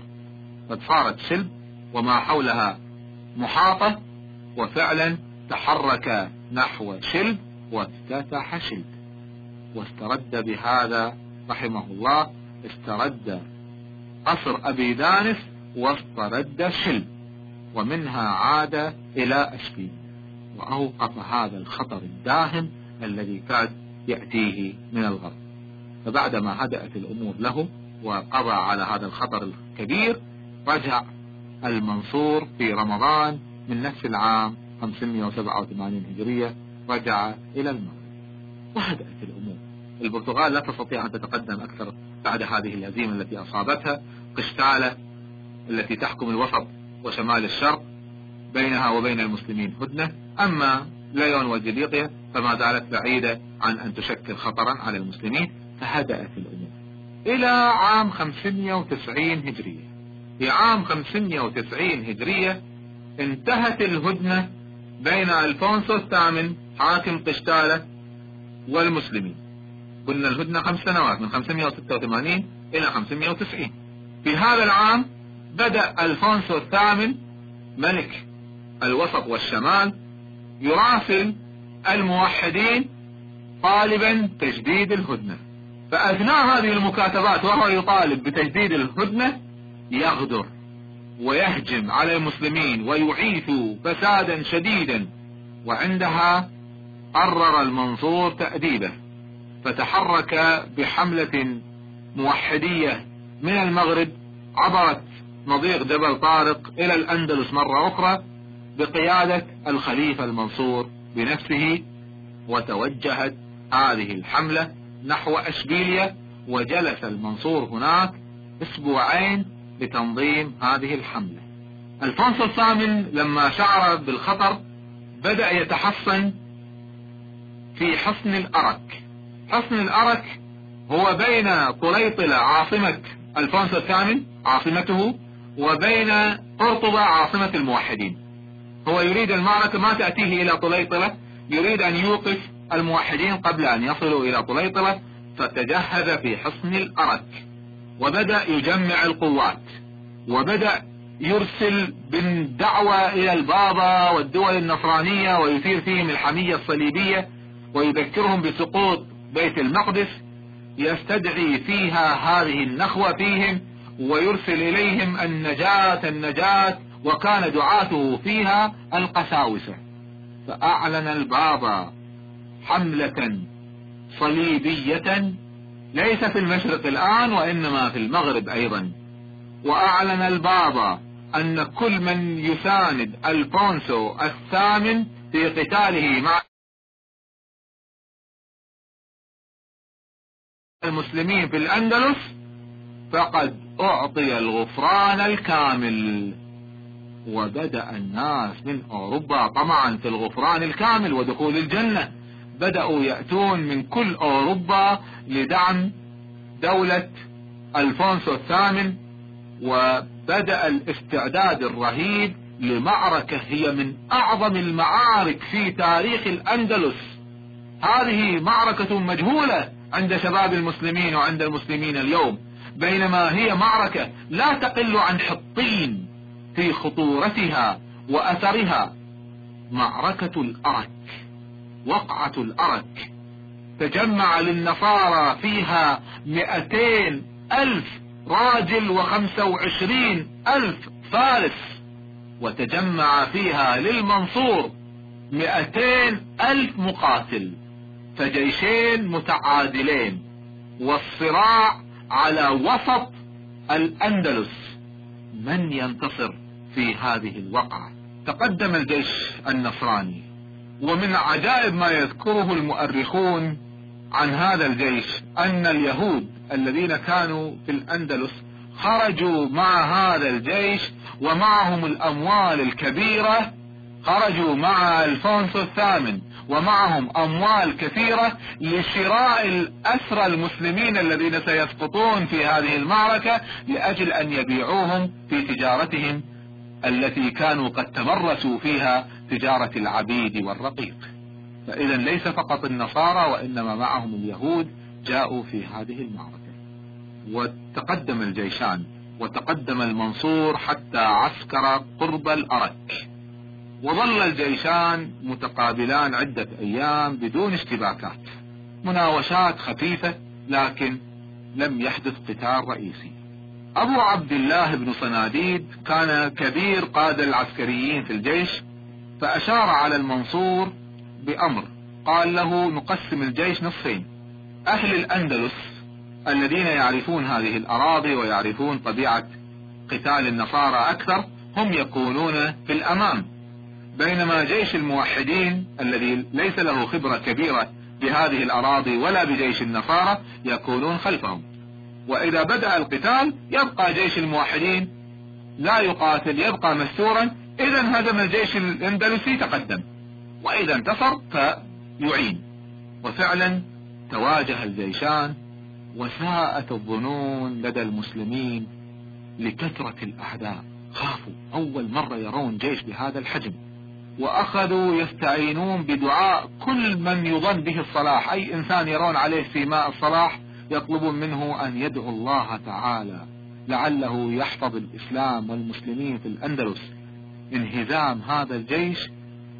Speaker 2: قد صارت شلب وما حولها محاطة وفعلا تحرك نحو شلب وافتتح شلب واسترد بهذا رحمه الله استرد قصر أبي دانس واسترد شلب ومنها عاد إلى أشبيل. وأوقف هذا الخطر الداهم الذي كاد يأتيه من الغرب. فبعدما هدأت الأمور له وقضى على هذا الخطر الكبير رجع المنصور في رمضان من نفس العام 587 هجرية رجع إلى المغرب. وهدأت الأمور. البرتغال لا تستطيع أن تتقدم أكثر بعد هذه الهزيمة التي أصابتها. قشتالة التي تحكم الوسط وشمال الشرق بينها وبين المسلمين هدنة. أما ليون وجليقيا فما زالت بعيدة عن أن تشكل خطرا على المسلمين. فهدأت الأمور. إلى عام 590 هجرية. في عام 590 هجرية انتهت الهدنة بين ألفونسو الثامن حاكم قشتالة والمسلمين. قلنا الهدنة خمس سنوات من 586 إلى 590 في هذا العام بدأ ألفونسو الثامن ملك الوسط والشمال يراسل الموحدين طالبا تجديد الهدنة. فأثناء هذه المكاتبات وهو يطالب بتجديد الهدنة يغدر ويهجم على المسلمين ويعيث فسادا شديدا وعندها قرر المنصور تأديبه فتحرك بحملة موحدية من المغرب عبرت مضيق جبل طارق إلى الأندلس مرة أخرى بقيادة الخليفة المنصور بنفسه وتوجهت هذه الحملة نحو أشبيلية وجلس المنصور هناك أسبوعين لتنظيم هذه الحملة. ألفونسو الثامن لما شعر بالخطر بدأ يتحصن في حصن الأرك. حصن الأرك هو بين طليطلة عاصمة ألفونسو الثامن عاصمته وبين قرطبة عاصمة الموحدين. هو يريد المعركة ما تأتيه إلى طليطلة يريد أن يوقف الموحدين قبل أن يصلوا إلى طليطلة فتجهز في حصن الأرك وبدأ يجمع القوات وبدأ يرسل بالدعوة إلى البابا والدول النصرانية ويثير فيهم الحمية الصليبية ويذكرهم بسقوط بيت المقدس يستدعي فيها هذه النخوة فيهم ويرسل إليهم النجاة النجاة وكان دعاته فيها القساوسة. فأعلن البابا حملة صليبية ليس في المشرق الآن وإنما في المغرب أيضا. وأعلن البابا أن كل من يساند الفونسو الثامن في قتاله مع المسلمين في الأندلس فقد أعطي الغفران الكامل. وبدأ الناس من أوروبا طمعا في الغفران الكامل ودخول الجنة. بدأوا يأتون من كل أوروبا لدعم دولة ألفونسو الثامن وبدأ الاستعداد الرهيب لمعركة هي من أعظم المعارك في تاريخ الأندلس. هذه معركة مجهولة عند شباب المسلمين وعند المسلمين اليوم بينما هي معركة لا تقل عن حطين في خطورتها وأثرها معركة الأرك. وقعة الأرك. تجمع للنصارى فيها مئتين ألف راجل وخمسة وعشرين ألف فارس. وتجمع فيها للمنصور مئتين ألف مقاتل فجيشين متعادلين. والصراع على وسط الأندلس. من ينتصر في هذه الوقعة؟ تقدم الجيش النصراني. ومن عجائب ما يذكره المؤرخون عن هذا الجيش أن اليهود الذين كانوا في الأندلس خرجوا مع هذا الجيش ومعهم الأموال الكبيرة خرجوا مع ألفونسو الثامن ومعهم أموال كثيرة لشراء الأسرى المسلمين الذين سيسقطون في هذه المعركة لأجل أن يبيعوهم في تجارتهم التي كانوا قد تمرسوا فيها تجارة العبيد والرقيق. فإذا ليس فقط النصارى وإنما معهم اليهود جاءوا في هذه المعركة. وتقدم الجيشان وتقدم المنصور حتى عسكر قرب الأرك. وظل الجيشان متقابلان عدة أيام بدون اشتباكات. مناوشات خفيفة لكن لم يحدث قتال رئيسي. أبو عبد الله بن صناديد كان كبير قادة العسكريين في الجيش فأشار على المنصور بأمر. قال له نقسم الجيش نصفين. أهل الأندلس الذين يعرفون هذه الأراضي ويعرفون طبيعة قتال النصارى أكثر هم يكونون في الأمام. بينما جيش الموحدين الذي ليس له خبرة كبيرة بهذه الأراضي ولا بجيش النصارى يكونون خلفهم. وإذا بدأ القتال يبقى جيش الموحدين لا يقاتل يبقى مستورا إذا هزم الجيش الأندلسي تقدم. وإذا انتصر فيعين. وفعلا تواجه الجيشان وساءت الظنون لدى المسلمين لكثرة الأعداء خافوا. أول مرة يرون جيش بهذا الحجم. وأخذوا يستعينون بدعاء كل من يظن به الصلاح. أي إنسان يرون عليه سيماء الصلاح يطلبون منه أن يدعو الله تعالى لعله يحفظ الإسلام والمسلمين في الأندلس. انهزام هذا الجيش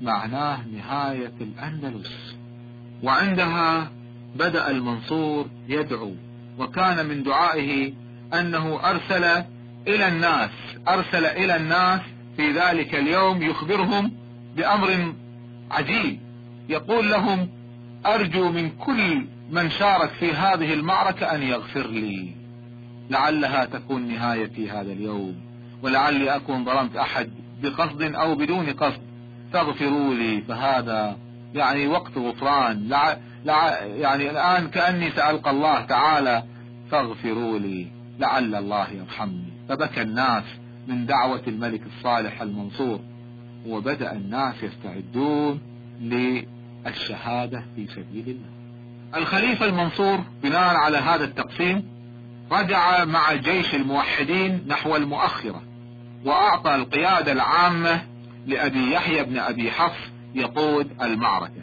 Speaker 2: معناه نهاية الأندلس. وعندها بدأ المنصور يدعو وكان من دعائه أنه أرسل إلى الناس أرسل إلى الناس في ذلك اليوم يخبرهم بأمر عجيب. يقول لهم أرجو من كل من شارك في هذه المعركة أن يغفر لي. لعلها تكون نهايتي هذا اليوم ولعلي أكون ظلمت أحد بقصد أو بدون قصد. فاغفروا لي فهذا يعني وقت غفران. لع... لع... يعني الآن كأني سألقى الله تعالى فاغفروا لي لعل الله يرحمني. فبكى الناس من دعوة الملك الصالح المنصور وبدأ الناس يستعدون للشهادة في سبيل الله. الخليفة المنصور بناء على هذا التقسيم رجع مع جيش الموحدين نحو المؤخرة. وأعطى القيادة العامة لأبي يحيى بن أبي حفص يقود المعركة.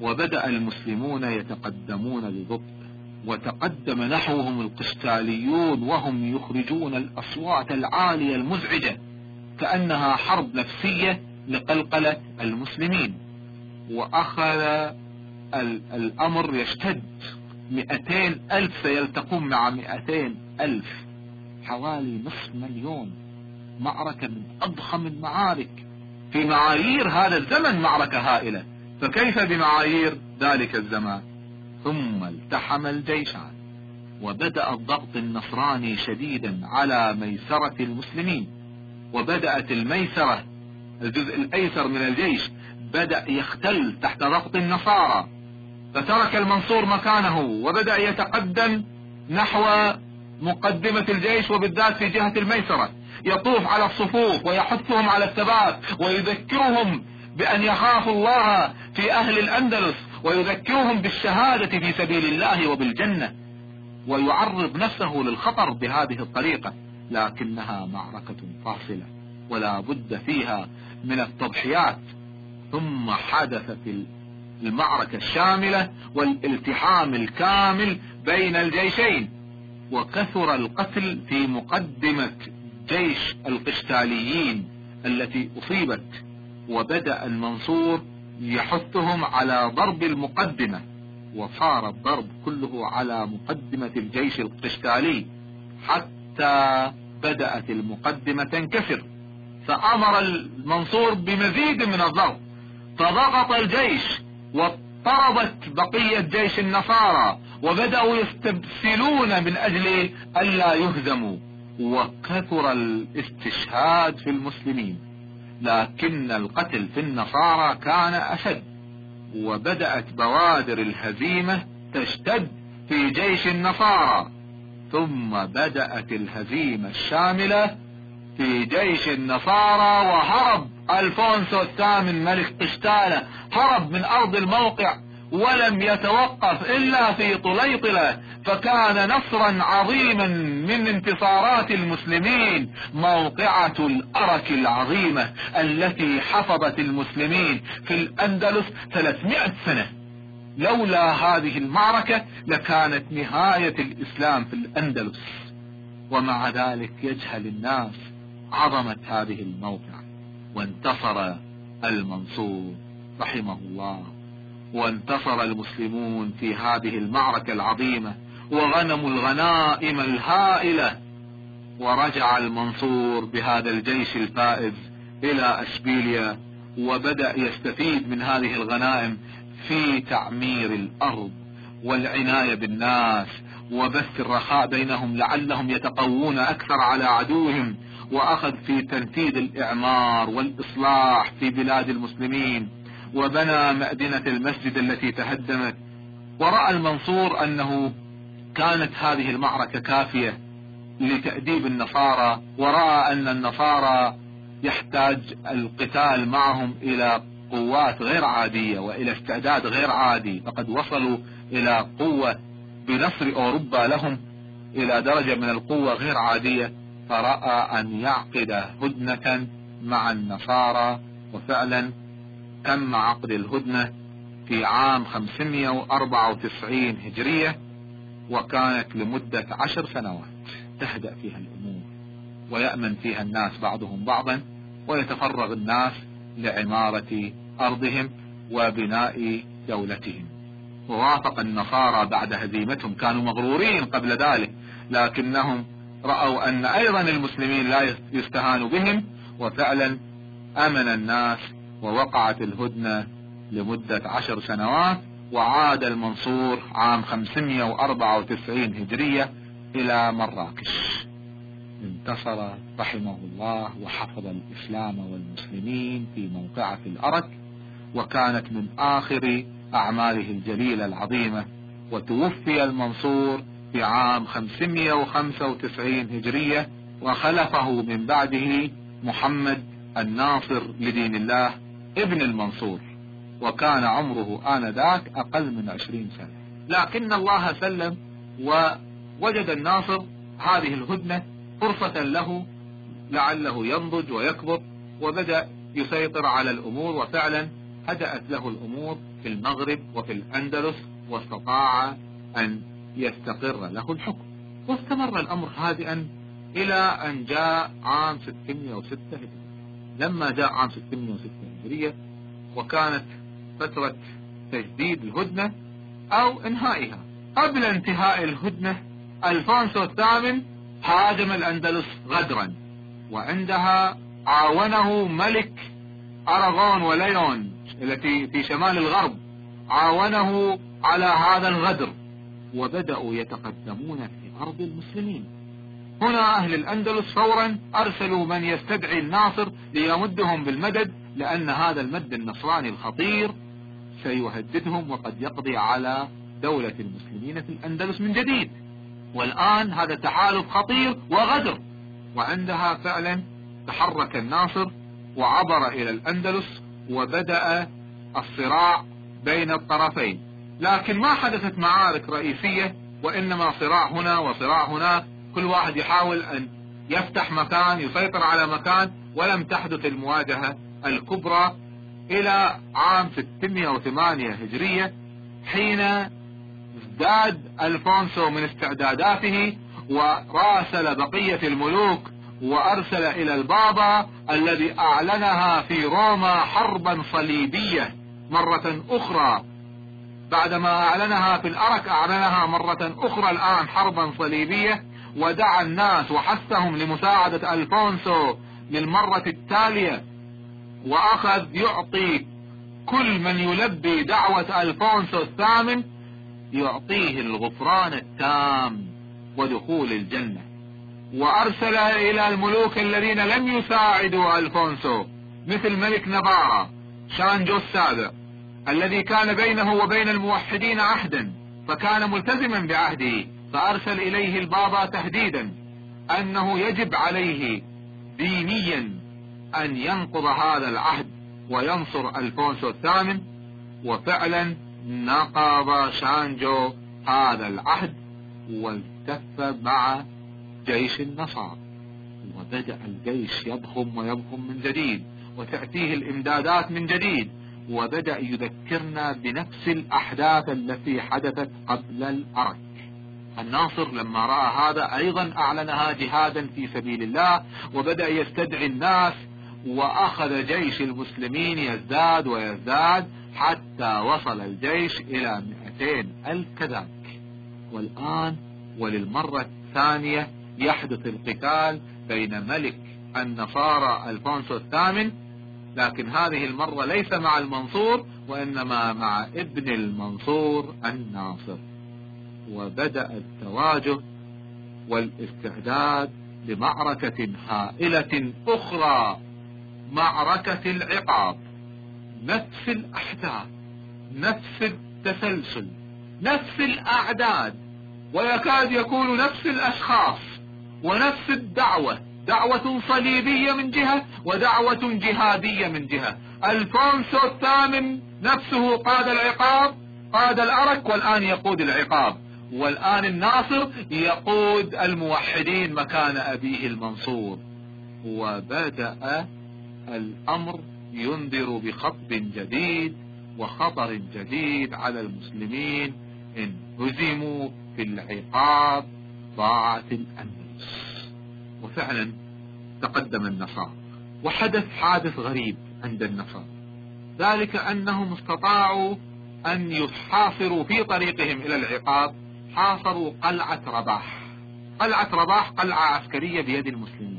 Speaker 2: وبدأ المسلمون يتقدمون ببطء وتقدم نحوهم القشتاليون وهم يخرجون الأصوات العالية المزعجة كأنها حرب نفسية لقلقلة المسلمين. وأخذ الأمر يشتد. مئتين ألف سيلتقون مع مئتين ألف حوالي نصف مليون. معركة من أضخم المعارك. في معايير هذا الزمن معركة هائلة. فكيف بمعايير ذلك الزمان؟ ثم التحم الجيشان وبدأ الضغط النصراني شديدا على ميسرة المسلمين. وبدأت الميسرة الجزء الأيسر من الجيش بدأ يختل تحت ضغط النصارى. فترك المنصور مكانه وبدأ يتقدم نحو مقدمة الجيش وبالذات في جهة الميسرة. يطوف على الصفوف ويحثهم على الثبات ويذكرهم بأن يخافوا الله في أهل الأندلس ويذكرهم بالشهادة في سبيل الله وبالجنة ويعرض نفسه للخطر بهذه الطريقة لكنها معركة فاصلة ولا بد فيها من التضحيات. ثم حدثت المعركة الشاملة والالتحام الكامل بين الجيشين وكثر القتل في مقدمة جيش القشتاليين التي أصيبت وبدأ المنصور يحثهم على ضرب المقدمة وصار الضرب كله على مقدمة الجيش القشتالي حتى بدأت المقدمة تنكسر. فأمر المنصور بمزيد من الضرب. فضغط الجيش واضطربت بقية جيش النصارى وبدأوا يستبسلون من أجل ألا يهزموا. وكثر الاستشهاد في المسلمين لكن القتل في النصارى كان أشد وبدأت بوادر الهزيمة تشتد في جيش النصارى ثم بدأت الهزيمة الشاملة في جيش النصارى وهرب ألفونسو الثامن ملك قشتالة هرب من أرض الموقع ولم يتوقف إلا في طليطلة فكان نصرا عظيما من انتصارات المسلمين موقعة الأرك العظيمة التي حفظت المسلمين في الأندلس 300 سنة. لولا هذه المعركة لكانت نهاية الإسلام في الأندلس. ومع ذلك يجهل الناس عظمة هذه الموقعة. وانتصر المنصور رحمه الله. وانتصر المسلمون في هذه المعركة العظيمة. وغنموا الغنائم الهائلة. ورجع المنصور بهذا الجيش الفائز إلى أشبيليا وبدأ يستفيد من هذه الغنائم في تعمير الأرض والعناية بالناس وبث الرخاء بينهم لعلهم يتقوون أكثر على عدوهم. وأخذ في تنفيذ الإعمار والإصلاح في بلاد المسلمين وبنى مأدنة المسجد التي تهدمت. ورأى المنصور أنه كانت هذه المعركة كافية لتأديب النصارى ورأى أن النصارى يحتاج القتال معهم إلى قوات غير عادية وإلى استعداد غير عادي فقد وصلوا إلى قوة بنصر أوروبا لهم إلى درجة من القوة غير عادية فرأى أن يعقد هدنة مع النصارى وفعلا تم عقد الهدنة في عام 594 هجرية. وكانت لمدة عشر سنوات تهدأ فيها الأمور ويأمن فيها الناس بعضهم بعضا ويتفرغ الناس لعمارة أرضهم وبناء دولتهم. ووافق النصارى بعد هزيمتهم كانوا مغرورين قبل ذلك لكنهم رأوا أن أيضا المسلمين لا يستهان بهم وفعلا أمن الناس ووقعت الهدنة لمدة عشر سنوات وعاد المنصور عام 594 هجرية إلى مراكش. انتصر رحمه الله وحفظ الإسلام والمسلمين في موقعة الأرك وكانت من آخر أعماله الجليلة العظيمة وتوفي المنصور في عام 595 هجرية وخلفه من بعده محمد الناصر لدين الله ابن المنصور. وكان عمره آنذاك أقل من عشرين سنة. لكن الله سلم ووجد الناصر هذه الهدنة فرصة له لعله ينضج ويكبر وبدأ يسيطر على الأمور وفعلا هدأت له الأمور في المغرب وفي الأندلس واستطاع أن يستقر له الحكم. واستمر الأمر هادئا إلى أن جاء عام 606 هجرية. لما جاء عام 606 هجرية وكانت فترة تجديد الهدنة أو إنهائها. قبل انتهاء الهدنة ألفونسو الثامن هاجم الأندلس غدرا وعندها عاونه ملك أراغون وليون التي في شمال الغرب عاونه على هذا الغدر وبدأوا يتقدمون في أرض المسلمين. هنا أهل الأندلس فورا أرسلوا من يستدعي الناصر ليمدهم بالمدد لأن هذا المد النصراني الخطير سيهددهم وقد يقضي على دولة المسلمين في الأندلس من جديد. والآن هذا تحالف خطير وغدر وعندها فعلا تحرك الناصر وعبر إلى الأندلس وبدأ الصراع بين الطرفين. لكن ما حدثت معارك رئيسية وإنما صراع هنا وصراع هناك. كل واحد يحاول أن يفتح مكان يسيطر على مكان ولم تحدث المواجهة الكبرى إلى عام 608 هجرية حين ازداد ألفونسو من استعداداته وراسل بقية الملوك وأرسل إلى البابا الذي أعلنها في روما حربا صليبية مرة أخرى. بعدما أعلنها في الأرك أعلنها مرة أخرى الآن حربا صليبية ودعا الناس وحثهم لمساعدة ألفونسو للمرة التالية وأخذ يعطي كل من يلبي دعوة ألفونسو الثامن يعطيه الغفران التام ودخول الجنة. وأرسل إلى الملوك الذين لم يساعدوا ألفونسو مثل ملك نبارا شانجو السابع الذي كان بينه وبين الموحدين عهدا فكان ملتزما بعهده فأرسل إليه البابا تهديدا أنه يجب عليه دينيا أن ينقض هذا العهد وينصر ألفونسو الثامن وفعلا نقض شانجو هذا العهد والتف مع جيش النصارى. وبدأ الجيش يضخم ويضخم من جديد وتأتيه الإمدادات من جديد وبدأ يذكرنا بنفس الأحداث التي حدثت قبل الأرك. الناصر لما رأى هذا أيضا أعلنها جهادا في سبيل الله وبدأ يستدعي الناس وأخذ جيش المسلمين يزداد ويزداد حتى وصل الجيش إلى 200 ألف كذلك. والآن وللمرة الثانية يحدث القتال بين ملك النصارى ألفونسو الثامن لكن هذه المرة ليس مع المنصور وإنما مع ابن المنصور الناصر. وبدأ التواجه والاستعداد لمعركة هائلة أخرى. معركة العقاب نفس الأحداث نفس التسلسل نفس الأعداد ويكاد يكون نفس الأشخاص ونفس الدعوة دعوة صليبية من جهة ودعوة جهادية من جهة. ألفونسو الثامن نفسه قاد العقاب قاد الأرك والآن يقود العقاب. والآن الناصر يقود الموحدين مكان أبيه المنصور. وبدأ الأمر ينذر بخطب جديد وخطر جديد على المسلمين إن هزموا في العقاب ضاعت الأندلس وفعلا تقدم النصارى وحدث حادث غريب عند النصارى. ذلك أنهم استطاعوا أن يحاصروا في طريقهم إلى العقاب حاصروا قلعة رباح. قلعة رباح قلعة عسكرية بيد المسلمين.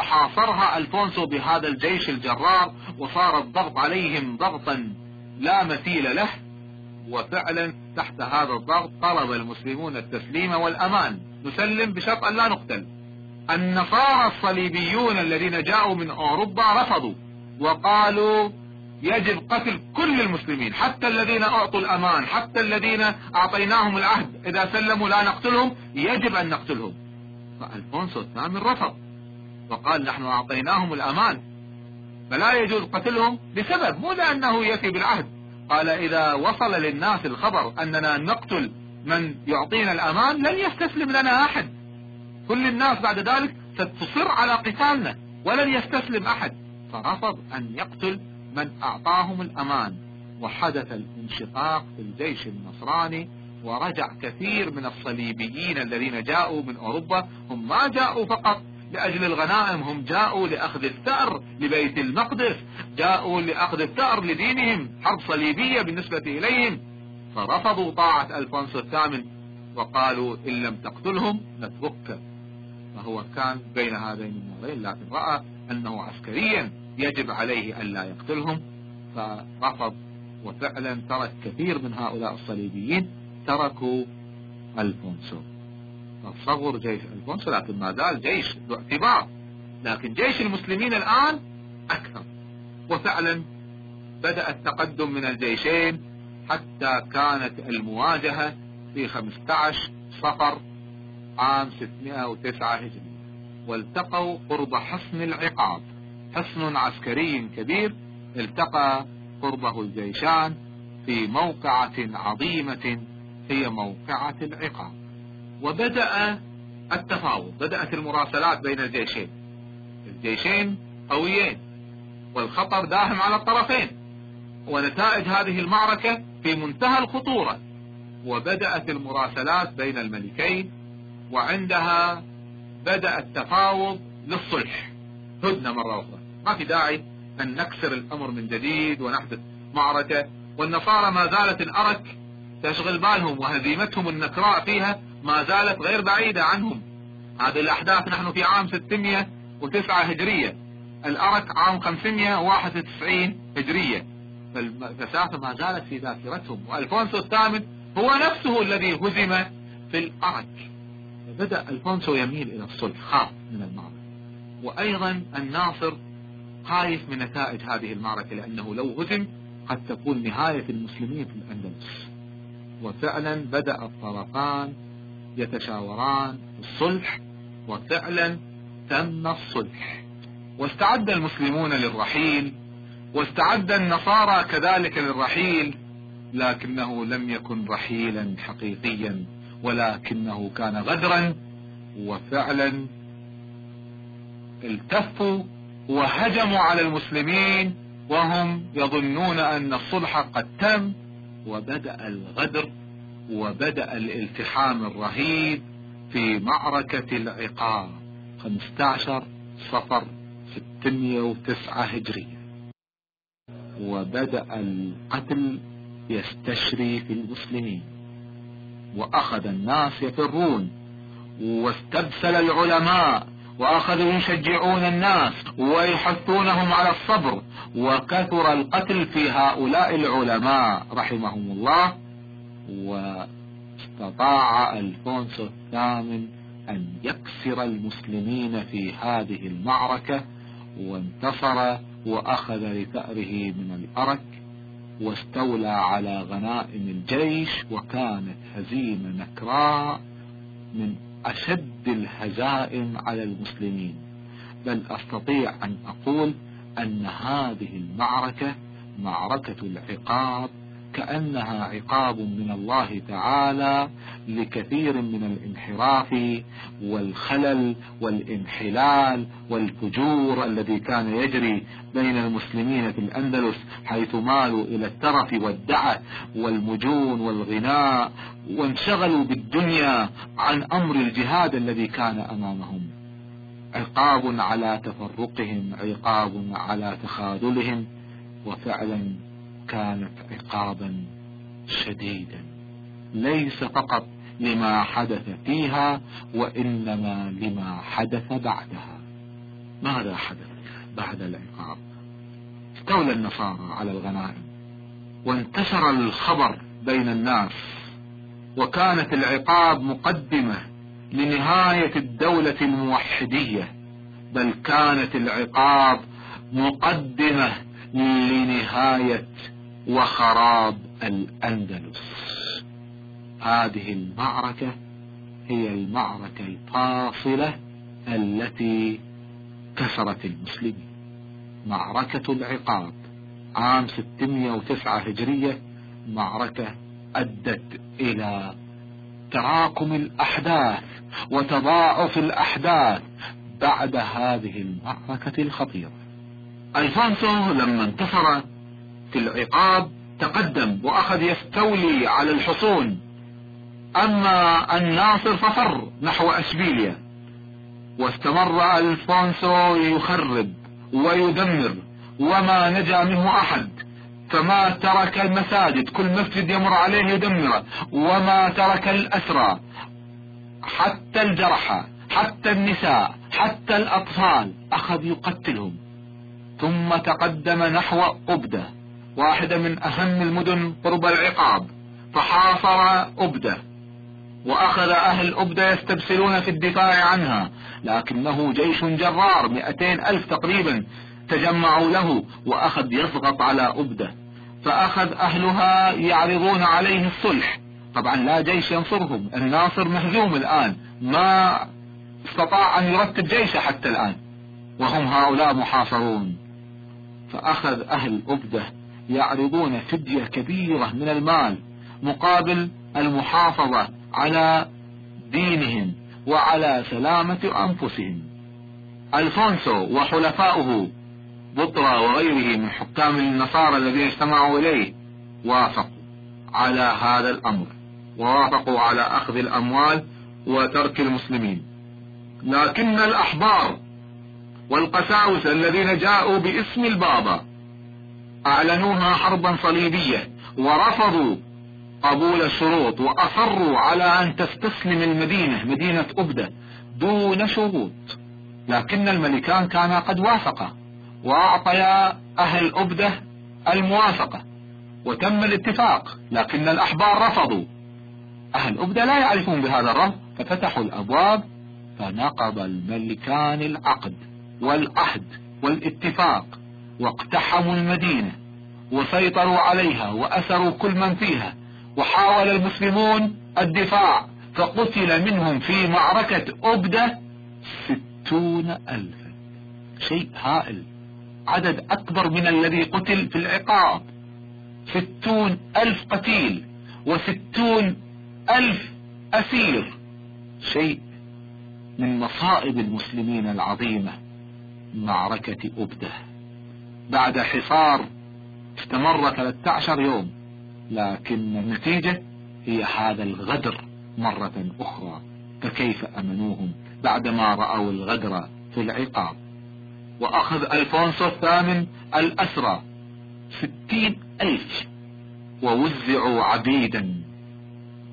Speaker 2: فحاصرها ألفونسو بهذا الجيش الجرار وصار الضغط عليهم ضغطا لا مثيل له وفعلا تحت هذا الضغط طلب المسلمون التسليم والأمان. نسلم بشرط أن لا نقتل. النصارى الصليبيون الذين جاءوا من أوروبا رفضوا وقالوا يجب قتل كل المسلمين حتى الذين أعطوا الأمان حتى الذين أعطيناهم العهد. إذا سلموا لا نقتلهم يجب أن نقتلهم. فألفونسو الثامن رفض. وقال نحن أعطيناهم الأمان فلا يجوز قتلهم لسبب مو لأنه يفي بالعهد. قال إذا وصل للناس الخبر أننا نقتل من يعطينا الأمان لن يستسلم لنا أحد. كل الناس بعد ذلك ستصر على قتالنا ولن يستسلم أحد. فرفض أن يقتل من أعطاهم الأمان. وحدث الانشقاق في الجيش النصراني ورجع كثير من الصليبيين الذين جاءوا من أوروبا هم ما جاءوا فقط لأجل الغنائم هم جاءوا لأخذ الثأر لبيت المقدس جاءوا لأخذ الثأر لدينهم حرب صليبية بالنسبة إليهم. فرفضوا طاعة ألفونسو الثامن وقالوا إن لم تقتلهم نتركك. فهو كان بين هذين النارين لكن رأى أنه عسكريا يجب عليه أن لا يقتلهم. فرفض وفعلا ترك كثير من هؤلاء الصليبيين تركوا ألفونسو. تصور جيش الفونسو لكن ما زال جيش ذو اعتبار لكن جيش المسلمين الآن أكثر. وفعلا بدأ التقدم من الجيشين حتى كانت المواجهة في 15 صفر عام 609 هجري. والتقوا قرب حصن العقاب. حصن عسكري كبير التقى قربه الجيشان في موقعة عظيمة هي موقعة العقاب. وبدأ التفاوض بدأت المراسلات بين الجيشين. الجيشين قويين والخطر داهم على الطرفين. ونتائج هذه المعركة في منتهى الخطورة. وبدأت المراسلات بين الملكين وعندها بدأ التفاوض للصلح. هدنة مرة أخرى. ما في داعي أن نكسر الأمر من جديد ونحدث معركة. والنصارى ما زالت الأرك تشغل بالهم وهزيمتهم النكراء فيها ما زالت غير بعيدة عنهم. هذه الأحداث نحن في عام 609 هجرية. الأرك عام 591 هجرية. فالمسافة ما زالت في ذاكرتهم. وألفونسو الثامن هو نفسه الذي هزم في الأرك. بدأ ألفونسو يميل إلى الصلح خاف من المعركة. وأيضا الناصر خايف من نتائج هذه المعركة لأنه لو هزم قد تكون نهاية المسلمين في الأندلس. وفعلا بدأ الطرفان يتشاوران في الصلح وفعلا تم الصلح. واستعد المسلمون للرحيل واستعد النصارى كذلك للرحيل لكنه لم يكن رحيلا حقيقيا ولكنه كان غدرا وفعلا التفوا وهجموا على المسلمين وهم يظنون أن الصلح قد تم وبدأ الغدر وبدأ الالتحام الرهيب في معركة العقاب 15 صفر 609 هجرية. وبدأ القتل يستشري في المسلمين. وأخذ الناس يفرون واستبسل العلماء وأخذوا يشجعون الناس ويحثونهم على الصبر. وكثر القتل في هؤلاء العلماء رحمهم الله استطاع ألفونسو الثامن أن يكسر المسلمين في هذه المعركة وانتصر وأخذ لثأره من الأرك واستولى على غنائم الجيش وكانت هزيمة نكراء من أشد الهزائم على المسلمين. بل أستطيع أن أقول أن هذه المعركة معركة العقاب كأنها عقاب من الله تعالى لكثير من الانحراف والخلل والانحلال والفجور الذي كان يجري بين المسلمين في الأندلس حيث مالوا إلى الترف والدعة والمجون والغناء وانشغلوا بالدنيا عن أمر الجهاد الذي كان أمامهم. عقاب على تفرقهم عقاب على تخاذلهم وفعلا كانت عقابا شديدا. ليس فقط لما حدث فيها وإنما لما حدث بعدها. ماذا حدث بعد العقاب؟ استولى النصارى على الغنائم وانتشر الخبر بين الناس وكانت العقاب مقدمة لنهاية الدولة الموحدية بل كانت العقاب مقدمة لنهاية وخراب الأندلس. هذه المعركة هي المعركة الفاصلة التي كسرت المسلمين. معركة العقاب عام 609 هجرية. معركة أدت إلى تراكم الأحداث وتضاعف الأحداث بعد هذه المعركة الخطيرة. ألفونسو لما انتصر العقاب تقدم وأخذ يستولي على الحصون. أما الناصر ففر نحو أشبيليا. واستمر ألفونسو يخرب ويدمر وما نجا منه أحد. فما ترك المساجد كل مسجد يمر عليه يدمره وما ترك الأسرى حتى الجرحى حتى النساء حتى الأطفال أخذ يقتلهم. ثم تقدم نحو أبدة واحدة من أهم المدن قرب العقاب فحاصر أبدة وأخذ أهل أبدة يستبسلون في الدفاع عنها لكنه جيش جرار مئتين ألف تقريبا تجمعوا له وأخذ يضغط على أبدة فأخذ أهلها يعرضون عليه الصلح. طبعا لا جيش ينصرهم الناصر مهزوم الآن ما استطاع أن يرتب جيشه حتى الآن وهم هؤلاء محاصرون. فأخذ أهل أبدة يعرضون فدية كبيرة من المال مقابل المحافظة على دينهم وعلى سلامة أنفسهم. ألفونسو وحلفاؤه بطرة وغيره من حكام النصارى الذين اجتمعوا إليه وافقوا على هذا الأمر ووافقوا على أخذ الأموال وترك المسلمين. لكن الأحبار والقساوسة الذين جاءوا باسم البابا أعلنوها حربا صليبية ورفضوا قبول الشروط وأصروا على أن تستسلم المدينة مدينة أبدة دون شروط. لكن الملكان كانا قد وافقا وأعطيا أهل أبدة الموافقة وتم الاتفاق لكن الأحبار رفضوا. أهل أبدة لا يعرفون بهذا الرفض ففتحوا الأبواب فنقض الملكان العقد والعهد والاتفاق. واقتحموا المدينة وسيطروا عليها وأسروا كل من فيها. وحاول المسلمون الدفاع فقتل منهم في معركة أبدة ستون ألفا. شيء هائل. عدد أكبر من الذي قتل في العقاب. ستون ألف قتيل وستون ألف أسير. شيء من مصائب المسلمين العظيمة معركة أبده. بعد حصار استمر 13 يوم لكن النتيجة هي هذا الغدر مرة أخرى فكيف أمنوهم بعدما رأوا الغدر في العقاب؟ وأخذ ألفونسو الثامن الأسرى ستين ألف ووزعوا عبيدا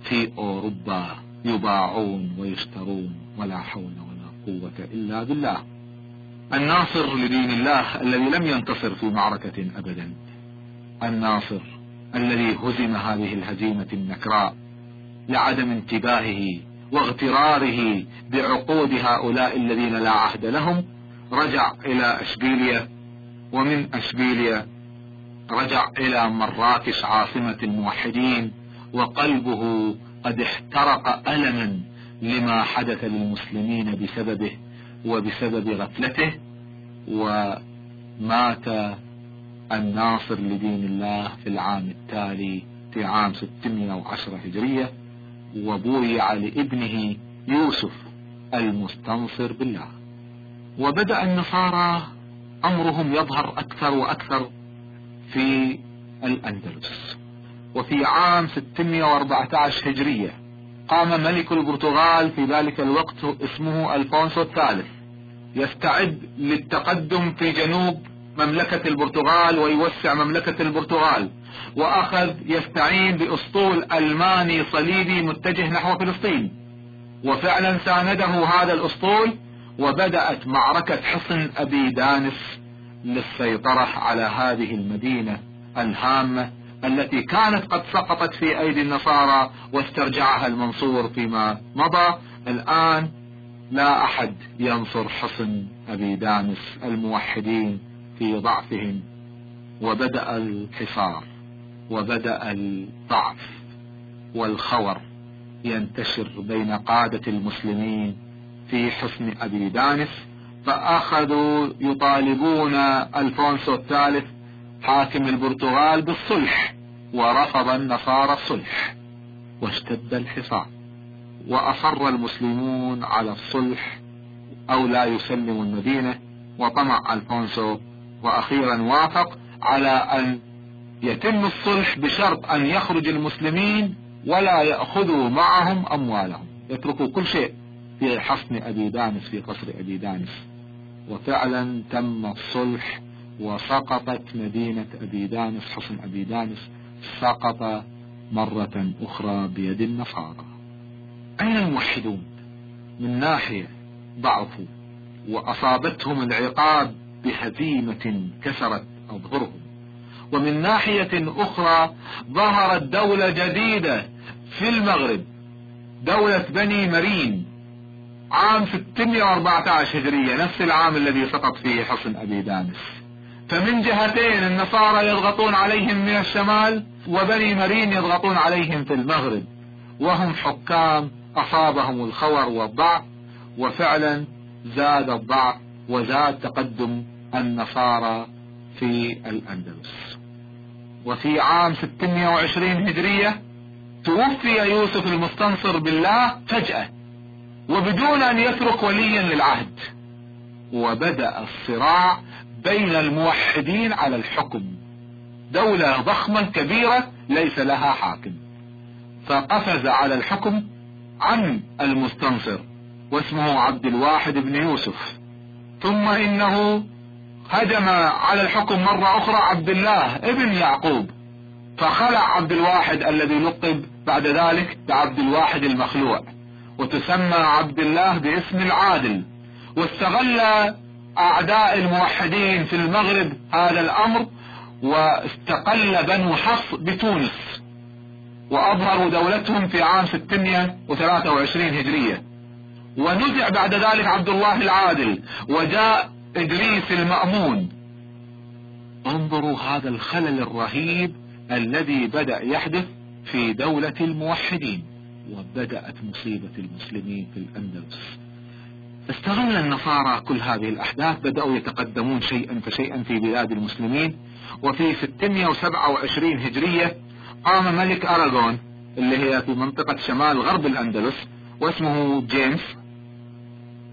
Speaker 2: في أوروبا يباعون ويشترون ولا حول ولا قوة إلا بالله. الناصر لدين الله الذي لم ينتصر في معركة أبدا. الناصر الذي هزم هذه الهزيمة النكراء لعدم انتباهه واغتراره بعقود هؤلاء الذين لا عهد لهم رجع إلى اشبيليا ومن اشبيليا رجع إلى مراكش عاصمة الموحدين وقلبه قد احترق الما لما حدث للمسلمين بسببه. وبسبب غفلته ومات الناصر لدين الله في العام التالي في عام 610 هجرية وبويع لابنه يوسف المستنصر بالله. وبدأ النصارى أمرهم يظهر أكثر وأكثر في الأندلس. وفي عام 614 هجرية قام ملك البرتغال في ذلك الوقت اسمه ألفونسو الثالث. يستعد للتقدم في جنوب مملكة البرتغال ويوسع مملكة البرتغال. وأخذ يستعين بأسطول ألماني صليبي متجه نحو فلسطين. وفعلا سانده هذا الأسطول وبدأت معركة حصن أبي دانس للسيطرة على هذه المدينة الهامة التي كانت قد سقطت في أيدي النصارى واسترجعها المنصور فيما مضى الآن لا أحد ينصر حصن أبي دانس الموحدين في ضعفهم. وبدأ الحصار وبدأ الضعف والخور ينتشر بين قادة المسلمين في حصن أبي دانس فأخذوا يطالبون ألفونسو الثالث حاكم البرتغال بالصلح ورفض النصارى الصلح واشتد الحصار وأصر المسلمون على الصلح أو لا يسلموا المدينة وطمع ألفونسو وأخيرا وافق على أن يتم الصلح بشرط أن يخرج المسلمين ولا يأخذوا معهم أموالهم. يتركوا كل شيء في حصن أبي دانس في قصر أبي دانس. وفعلا تم الصلح وسقطت مدينة أبي دانس حصن أبي دانس سقط مرة أخرى بيد النصارى أين الموحدون؟ من ناحية ضعفوا وأصابتهم العقاب بهزيمة كسرت أظهرهم. ومن ناحية أخرى ظهرت دولة جديدة في المغرب دولة بني مرين. عام 614 هجرية نفس العام الذي سقط فيه حصن أبي دانس. فمن جهتين النصارى يضغطون عليهم من الشمال وبني مرين يضغطون عليهم في المغرب. وهم حكام أصابهم الخور والضعف وفعلا زاد الضعف وزاد تقدم النصارى في الأندلس. وفي عام 620 هجرية توفي يوسف المستنصر بالله فجأة وبدون أن يترك وليا للعهد. وبدأ الصراع بين الموحدين على الحكم. دولة ضخمة كبيرة ليس لها حاكم. فقفز على الحكم عن المستنصر واسمه عبد الواحد بن يوسف. ثم إنه هجم على الحكم مرة أخرى عبد الله ابن يعقوب. فخلع عبد الواحد الذي لقب بعد ذلك بعبد الواحد المخلوع. وتسمى عبد الله باسم العادل. واستغل أعداء الموحدين في المغرب هذا الأمر واستقل بنو حص بتونس وأظهروا دولتهم في عام 623 هجرية. ونزع بعد ذلك عبد الله العادل وجاء إدريس المأمون. انظروا هذا الخلل الرهيب الذي بدأ يحدث في دولة الموحدين وبدأت مصيبة المسلمين في الأندلس. استغل النصارى كل هذه الأحداث بدأوا يتقدمون شيئا فشيئا في بلاد المسلمين. وفي 627 هجرية قام ملك أراغون اللي هي في منطقة شمال غرب الأندلس واسمه جيمس.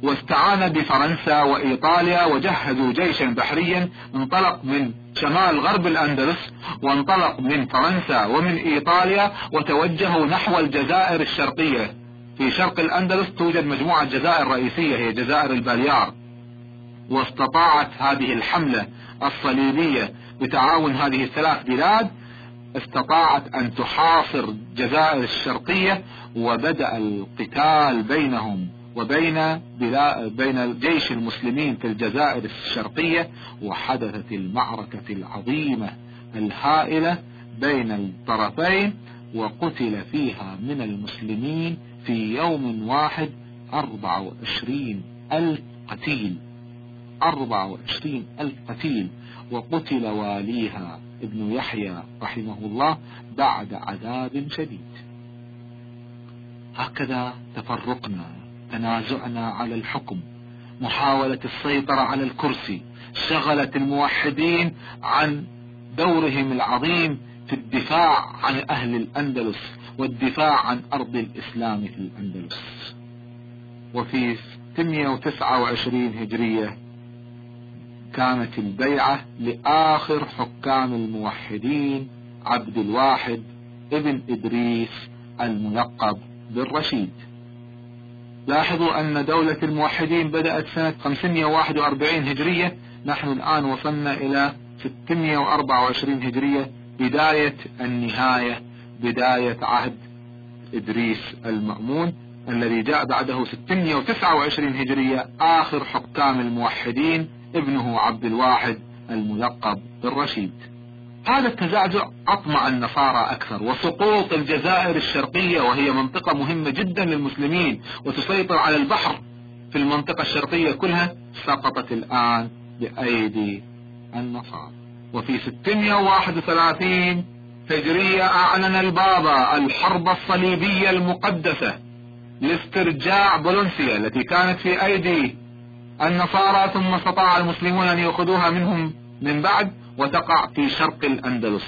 Speaker 2: واستعان بفرنسا وإيطاليا وجهزوا جيشا بحريا انطلق من شمال غرب الأندلس وانطلق من فرنسا ومن إيطاليا وتوجهوا نحو الجزائر الشرقية. في شرق الأندلس توجد مجموعة جزائر رئيسية هي جزائر الباليار. واستطاعت هذه الحملة الصليبية بتعاون هذه الثلاث بلاد استطاعت أن تحاصر جزائر الشرقية وبدأ القتال بينهم وبين بين جيش المسلمين في الجزائر الشرقية وحدثت المعركة العظيمة الهائلة بين الطرفين وقتل فيها من المسلمين في يوم واحد أربع وعشرين ألف قتيل. أربع وعشرين ألف قتيل. وقتل واليها ابن يحيى رحمه الله بعد عذاب شديد. هكذا تفرقنا تنازعنا على الحكم. محاولة السيطرة على الكرسي. شغلت الموحدين عن دورهم العظيم في الدفاع عن أهل الأندلس. والدفاع عن أرض الإسلام في الأندلس. وفي 629 هجرية كانت البيعة لآخر حكام الموحدين عبد الواحد ابن إدريس الملقب بالرشيد. لاحظوا أن دولة الموحدين بدأت سنة 541 هجرية. نحن الآن وصلنا إلى 624 هجرية. بداية النهاية بداية عهد إدريس المأمون الذي جاء بعده 629 هجرية آخر حكام الموحدين ابنه عبد الواحد الملقب بالرشيد. هذا التزعزع أطمع النصارى أكثر وسقوط الجزائر الشرقية وهي منطقة مهمة جدا للمسلمين وتسيطر على البحر في المنطقة الشرقية كلها سقطت الآن بأيدي النصارى. وفي 631 هجرية أعلن البابا الحرب الصليبية المقدسة لاسترجاع بولونسيا التي كانت في أيدي النصارى ثم استطاع المسلمون أن يأخذوها منهم من بعد وتقع في شرق الأندلس.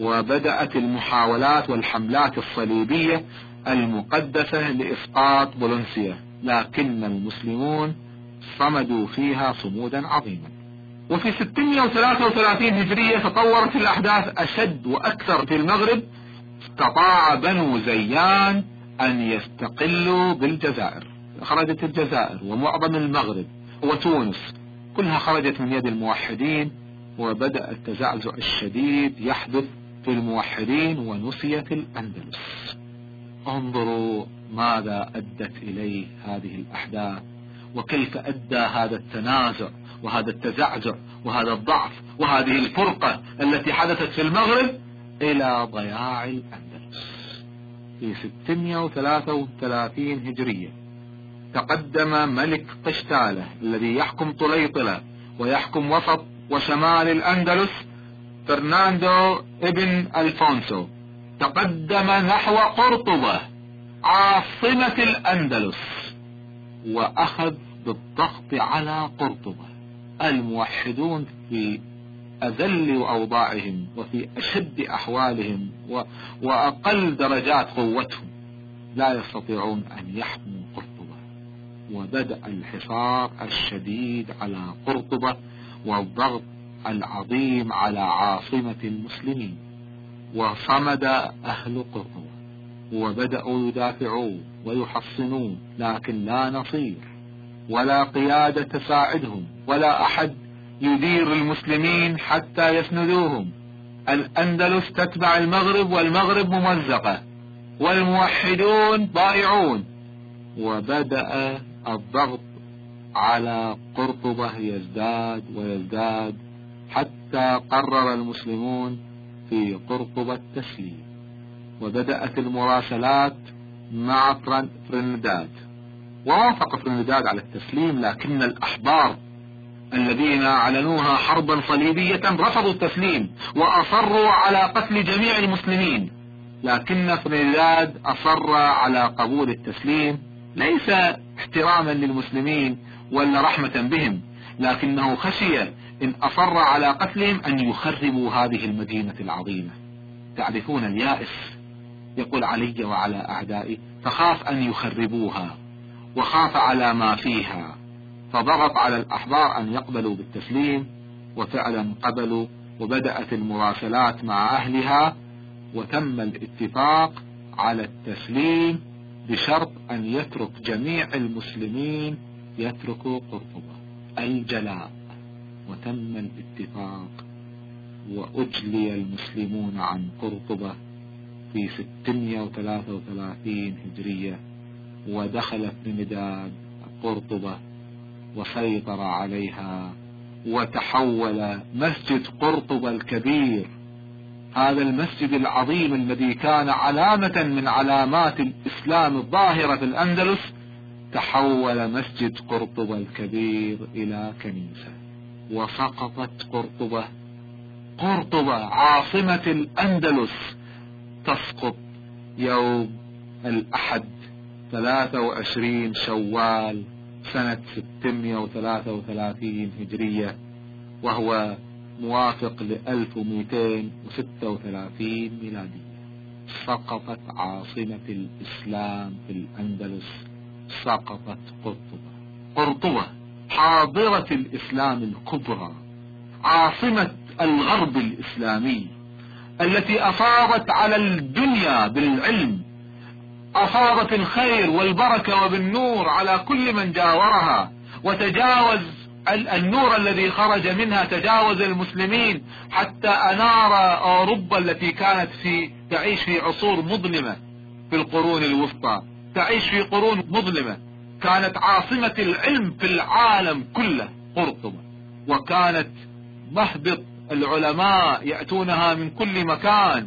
Speaker 2: وبدأت المحاولات والحملات الصليبية المقدسة لإسقاط بولونسيا لكن المسلمون صمدوا فيها صمودا عظيما. وفي 633 هجرية تطورت الأحداث أشد وأكثر في المغرب استطاع بنو زيان أن يستقلوا بالجزائر. خرجت الجزائر ومعظم المغرب وتونس كلها خرجت من يد الموحدين وبدأ التزعزع الشديد يحدث في الموحدين ونسيت الأندلس. انظروا ماذا أدت إليه هذه الأحداث وكيف أدى هذا التنازع. وهذا التزعزع وهذا الضعف وهذه الفرقة التي حدثت في المغرب إلى ضياع الأندلس. في 633 هجرية تقدم ملك قشتالة الذي يحكم طليطلة ويحكم وسط وشمال الأندلس فرناندو ابن ألفونسو. تقدم نحو قرطبة عاصمة الأندلس وأخذ بالضغط على قرطبة. الموحدون في أذل أوضاعهم وفي أشد أحوالهم. وأقل درجات قوتهم لا يستطيعون أن يحموا قرطبة. وبدأ الحصار الشديد على قرطبة والضغط العظيم على عاصمة المسلمين. وصمد أهل قرطبة. وبدأوا يدافعون ويحصنون لكن لا نصير. ولا قيادة تساعدهم ولا أحد يدير المسلمين حتى يسندوهم. الأندلس تتبع المغرب والمغرب ممزقة والموحدون ضائعون. وبدأ الضغط على قرطبة يزداد ويزداد حتى قرر المسلمون في قرطبة التسليم. وبدأت المراسلات مع فرنداد ووافق فرنداد على التسليم لكن الأحبار الذين أعلنوها حربا صليبية رفضوا التسليم وأصروا على قتل جميع المسلمين. لكن فرنداد أصر على قبول التسليم ليس احتراما للمسلمين ولا رحمة بهم لكنه خشي إن أصر على قتلهم أن يخربوا هذه المدينة العظيمة. تعرفون اليائس؟ يقول علي وعلى أعدائي فخاف أن يخربوها. وخاف على ما فيها فضغط على الأحبار أن يقبلوا بالتسليم وفعلا قبلوا وبدأت المراسلات مع أهلها وتم الاتفاق على التسليم بشرط أن يترك جميع المسلمين يتركوا قرطبة. الجلاء. وتم الاتفاق وأجلي المسلمون عن قرطبة في 633 هجرية. ودخل في مداد قرطبة وسيطر عليها وتحول مسجد قرطبة الكبير هذا المسجد العظيم الذي كان علامة من علامات الإسلام الظاهرة في الأندلس تحول مسجد قرطبة الكبير إلى كنيسة. وسقطت قرطبة. قرطبة عاصمة الأندلس تسقط يوم الأحد 23 شوال سنة 633 هجرية وهو موافق ل 1236 ميلادية. سقطت عاصمة الإسلام في الأندلس سقطت قرطبة. قرطبة حاضرة الإسلام الكبرى عاصمة الغرب الإسلامي التي أفاضت على الدنيا بالعلم أفاضت الخير والبركة وبالنور على كل من جاورها وتجاوز النور الذي خرج منها تجاوز المسلمين حتى أنار أوروبا التي كانت في تعيش في عصور مظلمة في القرون الوسطى. تعيش في قرون مظلمة. كانت عاصمة العلم في العالم كله قرطبة وكانت مهبط العلماء يأتونها من كل مكان.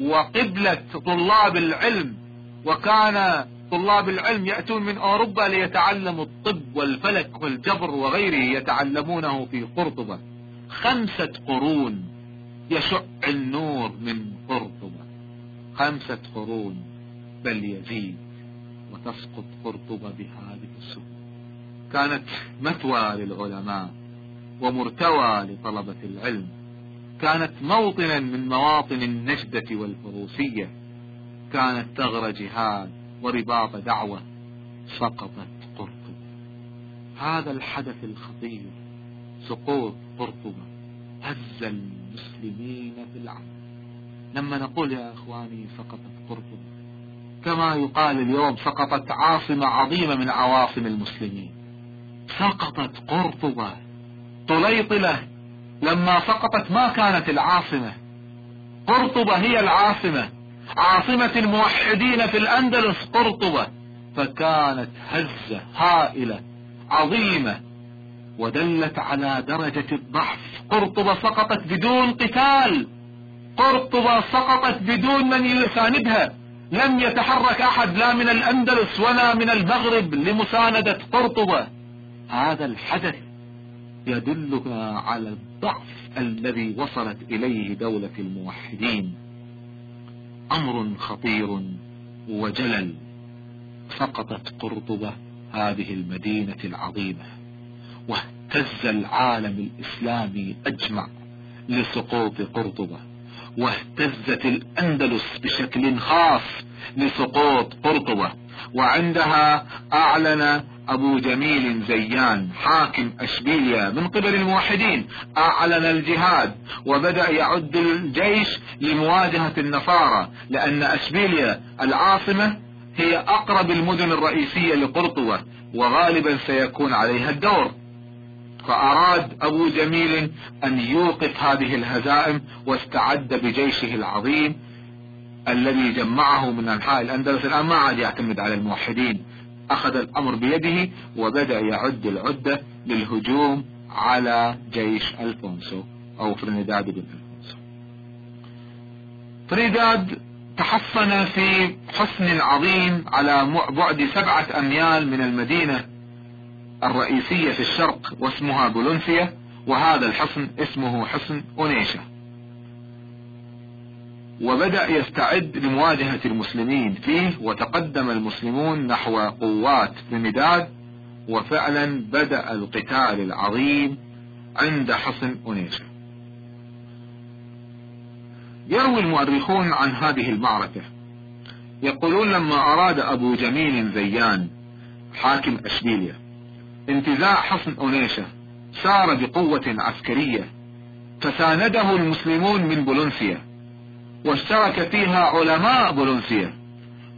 Speaker 2: وقبلة طلاب العلم وكان طلاب العلم يأتون من أوروبا ليتعلموا الطب والفلك والجبر وغيره يتعلمونه في قرطبة. خمسة قرون يشع النور من قرطبة. خمسة قرون بل يزيد وتسقط قرطبة بهذه السهولة. كانت مثوى للعلماء ومرتوى لطلبة العلم. كانت موطنا من مواطن النجدة والفروسية. كانت ثغر جهاد ورباط دعوة سقطت قرطبة هذا الحدث الخطير سقوط قرطبة هز المسلمين في العالم لما نقول يا إخواني سقطت قرطبة كما يقال اليوم سقطت عاصمة عظيمة من عواصم المسلمين. سقطت قرطبة طليطلة لما سقطت ما كانت العاصمة قرطبة هي العاصمة. عاصمة الموحدين في الأندلس قرطبة فكانت هزة هائلة عظيمة ودلت على درجة الضعف. قرطبة سقطت بدون قتال. قرطبة سقطت بدون من يساندها. لم يتحرك أحد لا من الأندلس ولا من المغرب لمساندة قرطبة. هذا الحدث يدلنا على الضعف الذي وصلت إليه دولة الموحدين. أمر خطير وجلل سقطت قرطبة هذه المدينة العظيمة واهتز العالم الإسلامي أجمع لسقوط قرطبة واهتزت الأندلس بشكل خاص لسقوط قرطبة. وعندها أعلن أبو جميل زيان حاكم أشبيليا من قبل الموحدين أعلن الجهاد وبدأ يعد الجيش لمواجهة النصارى لأن أشبيليا العاصمة هي أقرب المدن الرئيسية لقرطبة وغالبا سيكون عليها الدور. فأراد أبو جميل أن يوقف هذه الهزائم واستعد بجيشه العظيم الذي جمعه من أنحاء الأندلس الآن ما عاد يعتمد على الموحدين. أخذ الأمر بيده وبدأ يعد العدة للهجوم على جيش ألفونسو أو فريداد بن ألفونسو. فريداد تحصن في حصن عظيم على بعد سبعة أميال من المدينة الرئيسية في الشرق واسمها بولونسيا وهذا الحصن اسمه حصن أونيشا. وبدأ يستعد لمواجهة المسلمين فيه وتقدم المسلمون نحو قوات بمداد وفعلا بدأ القتال العظيم عند حصن أنيشة يروي المؤرخون عن هذه المعركة. يقولون لما أراد أبو جميل زيان حاكم أشبيليا انتزاع حصن أنيشة سار بقوة عسكرية فسانده المسلمون من بولونسيا. واشترك فيها علماء بولونسيا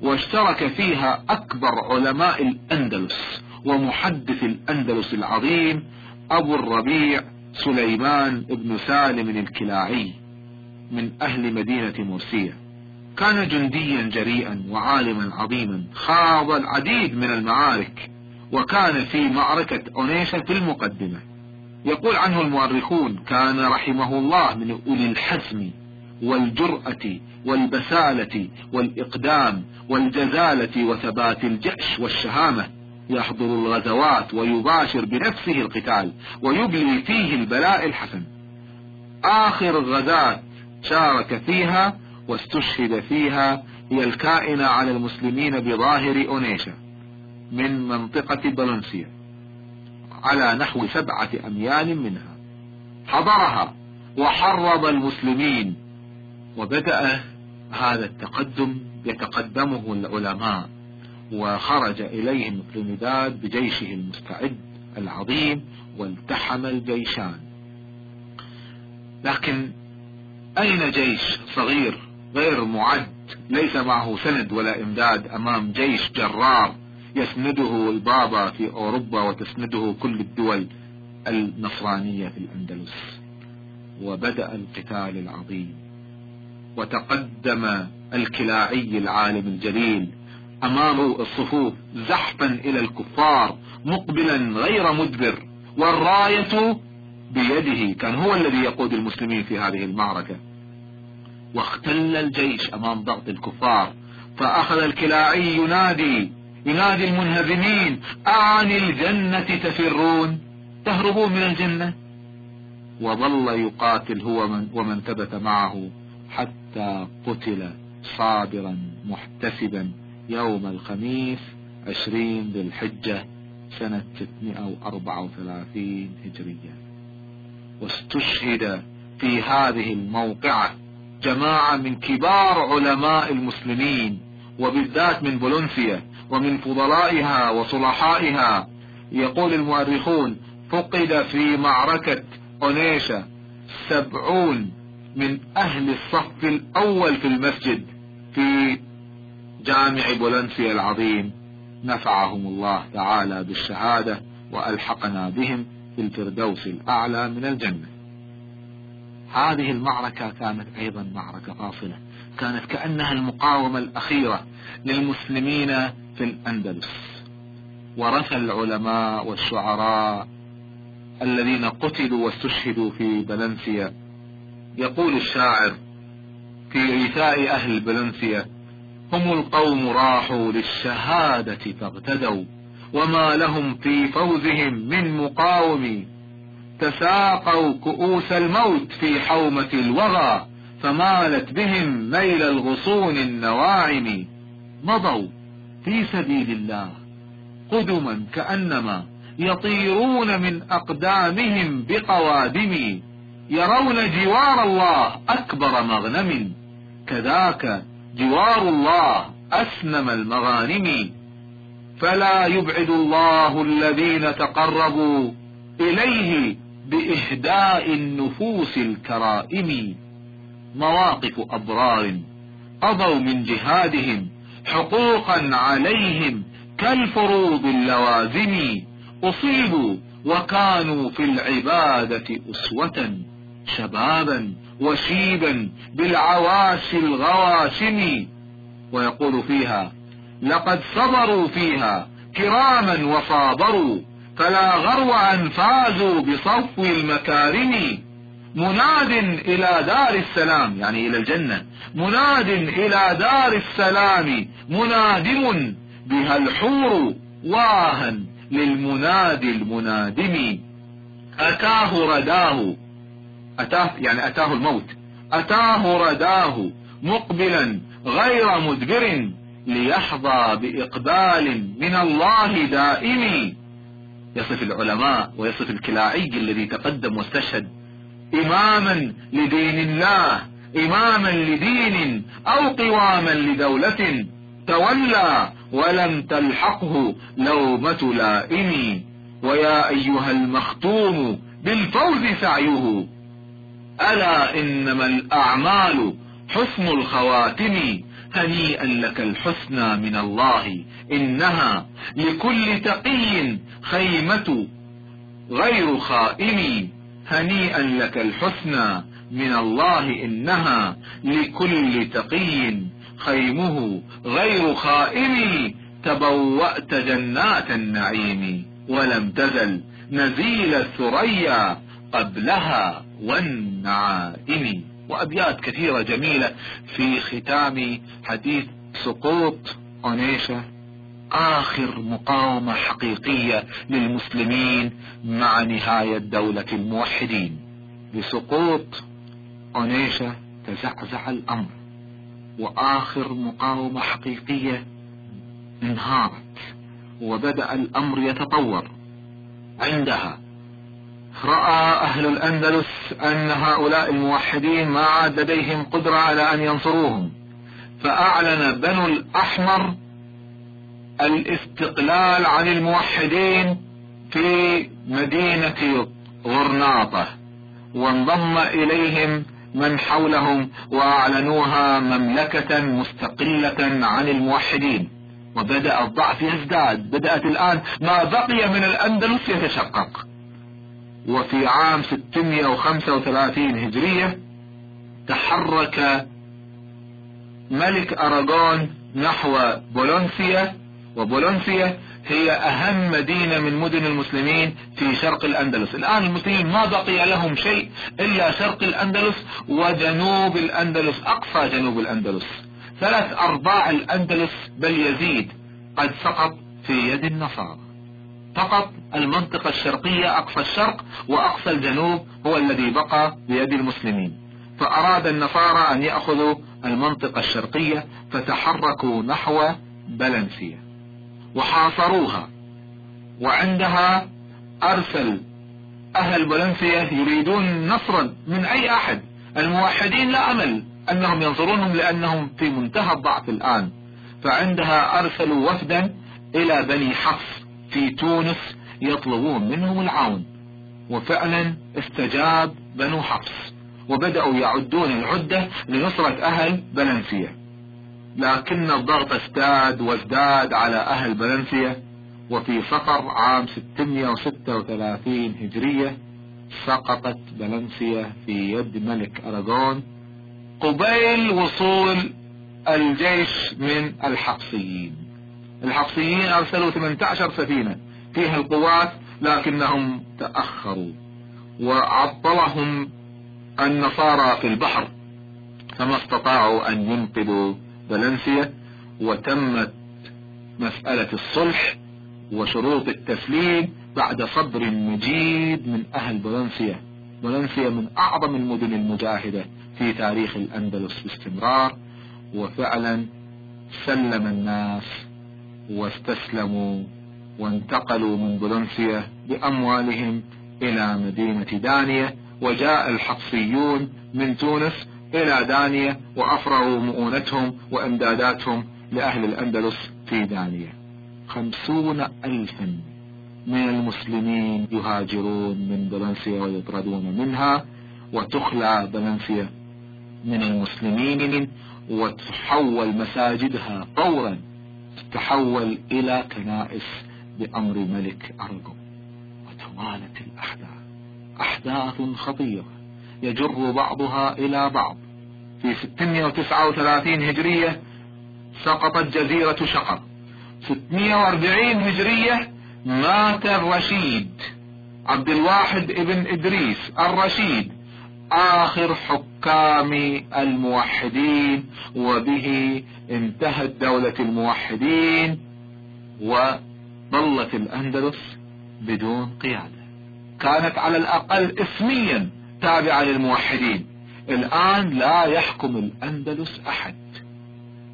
Speaker 2: واشترك فيها أكبر علماء الأندلس ومحدث الأندلس العظيم أبو الربيع سليمان بن سالم الكلاعي من أهل مدينة مرسية. كان جنديا جريئا وعالما عظيما خاض العديد من المعارك وكان في معركة أونيشا في المقدمة. يقول عنه المؤرخون كان رحمه الله من أولي الحزم والجرأة والبسالة والإقدام والجزالة وثبات الجأش والشهامة. يحضر الغزوات ويباشر بنفسه القتال ويبلي فيه البلاء الحسن. آخر غزاة شارك فيها واستشهد فيها هي الكائنة على المسلمين بظاهر أونيشا من منطقة بلنسيا على نحو سبعة أميال منها. حضرها وحرض المسلمين وبدأ هذا التقدم يتقدمه العلماء وخرج إليهم ترينيداد بجيشه المستعد العظيم والتحم الجيشان. لكن أين جيش صغير غير معد؟ ليس معه سند ولا إمداد أمام جيش جرار يسنده البابا في أوروبا وتسنده كل الدول النصرانية في الأندلس. وبدأ القتال العظيم. وتقدم الكلاعي العالم الجليل أمام الصفوف زحفا إلى الكفار مقبلا غير مدبر والراية بيده كان هو الذي يقود المسلمين في هذه المعركة. واختل الجيش أمام ضغط الكفار فأخذ الكلاعي ينادي ينادي المنهزمين أعن الجنة تفرون تهربون من الجنة؟ وظل يقاتل هو من ومن ثبت معه. حتى قتل صابرا محتسبا يوم الخميس عشرين ذي الحجة سنة 634 هجرية. واستشهد في هذه الموقعة جماعة من كبار علماء المسلمين وبالذات من بولونسيا ومن فضلائها وصلحائها. يقول المؤرخون فقد في معركة أونيشا سبعون من أهل الصف الأول في المسجد في جامع بولنسيا العظيم. نفعهم الله تعالى بالشهادة وألحقنا بهم في الفردوس الأعلى من الجنة. هذه المعركة كانت أيضا معركة فاصلة. كانت كأنها المقاومة الأخيرة للمسلمين في الأندلس. ورث العلماء والشعراء الذين قتلوا واستشهدوا في بلنسيا يقول الشاعر في عيثاء أهل بلنسيا هم القوم راحوا للشهادة فاغتدوا وما لهم في فوزهم من مقاوم. تساقوا كؤوس الموت في حومة الوغى فمالت بهم ميل الغصون النواعم. مضوا في سبيل الله قدما كأنما يطيرون من أقدامهم بقوادم. يرون جوار الله أكبر مغنم. كذاك جوار الله أسنم المغانم. فلا يبعد الله الذين تقربوا إليه بإهداء النفوس الكرائم. مواقف أبرار قضوا من جهادهم حقوقا عليهم كالفروض اللوازم. أصيبوا وكانوا في العبادة أسوة. شبابا وشيبا بالعواشي الغواشم. ويقول فيها لقد صبروا فيها كراما وصابروا فلا غرو أن فازوا بصفو المكارم. مناد إلى دار السلام يعني إلى الجنة. مناد إلى دار السلام منادم بها الحور واها للمنادي المنادم. أتاه رداه أتاه يعني أتاه الموت. أتاه رداه مقبلا غير مدبر ليحظى بإقبال من الله دائم. يصف العلماء ويصف الكلاعي الذي تقدم واستشهد إماما لدين الله إماما لدين أو قواما لدولة تولى ولم تلحقه لومة لائم. ويا أيها المختوم بالفوز سعيه. ألا إنما الأعمال حسن الخواتم هنيئا لك الحسنى من الله إنها لكل تقي خيمة غير خائم هنيئا لك الحسنى من الله إنها لكل تقي خيمه غير خائم. تبوأت جنات النعيم ولم تزل نزيل الثريا قبلها والنعائم وأبيات كثيرة جميلة في ختام حديث سقوط أونيشا آخر مقاومة حقيقية للمسلمين مع نهاية دولة الموحدين. بسقوط أونيشا تزعزع الأمر وآخر مقاومة حقيقية انهارت وبدأ الأمر يتطور. عندها رأى أهل الأندلس أن هؤلاء الموحدين ما عاد لديهم قدرة على أن ينصروهم فأعلن بنو الأحمر الاستقلال عن الموحدين في مدينة غرناطة وانضم إليهم من حولهم وأعلنوها مملكة مستقلة عن الموحدين. وبدأ الضعف يزداد بدأت الآن ما بقي من الأندلس يتشقق. وفي عام 635 هجرية تحرك ملك أراغون نحو بولونسيا وبولونسيا هي أهم مدينة من مدن المسلمين في شرق الأندلس. الآن المسلمين ما بقي لهم شيء إلا شرق الأندلس وجنوب الأندلس أقصى جنوب الأندلس. ثلاث أرباع الأندلس بل يزيد قد سقط في يد النصارى. فقط المنطقة الشرقية أقصى الشرق وأقصى الجنوب هو الذي بقى بيد المسلمين. فأراد النصارى أن يأخذوا المنطقة الشرقية فتحركوا نحو بلنسيا وحاصروها. وعندها أرسل أهل بلنسيا يريدون نصرا من أي أحد. الموحدين لا أمل أنهم ينصرونهم لأنهم في منتهى الضعف الآن. فعندها أرسلوا وفدا إلى بني حفص. في تونس يطلبون منهم العون. وفعلا استجاب بنو حفص وبدأوا يعدون العدة لنصرة أهل بلنسيا لكن الضغط ازداد وازداد على أهل بلنسيا وفي صقر عام 636 هجرية سقطت بلنسيا في يد ملك أراغون قبيل وصول الجيش من الحفصيين. الحفصيين أرسلوا 18 سفينة فيها القوات لكنهم تأخروا وعطلهم النصارى في البحر فما استطاعوا أن ينقذوا فالنسيا وتمت مسألة الصلح وشروط التسليم بعد صبر مجيد من أهل فالنسيا. فالنسيا من أعظم المدن المجاهدة في تاريخ الأندلس باستمرار وفعلا سلم الناس واستسلموا وانتقلوا من بولنسيا بأموالهم إلى مدينة دانية وجاء الحفصيون من تونس إلى دانية وأفرغوا مؤونتهم وإمداداتهم لأهل الأندلس في دانية. خمسون ألفا من المسلمين يهاجرون من بلنسيا ويطردون منها وتخلع بلنسيا من المسلمين وتحول مساجدها فورا. تحول إلى كنائس بأمر ملك أرغو وتوالت الأحداث. أحداث خطيرة. يجر بعضها إلى بعض. في 639 هجرية سقطت جزيرة شقر. 640 هجرية مات الرشيد عبد الواحد ابن إدريس الرشيد. آخر حكام الموحدين وبه انتهت دولة الموحدين وظلت الأندلس بدون قيادة. كانت على الأقل اسميا تابعة للموحدين. الآن لا يحكم الأندلس أحد.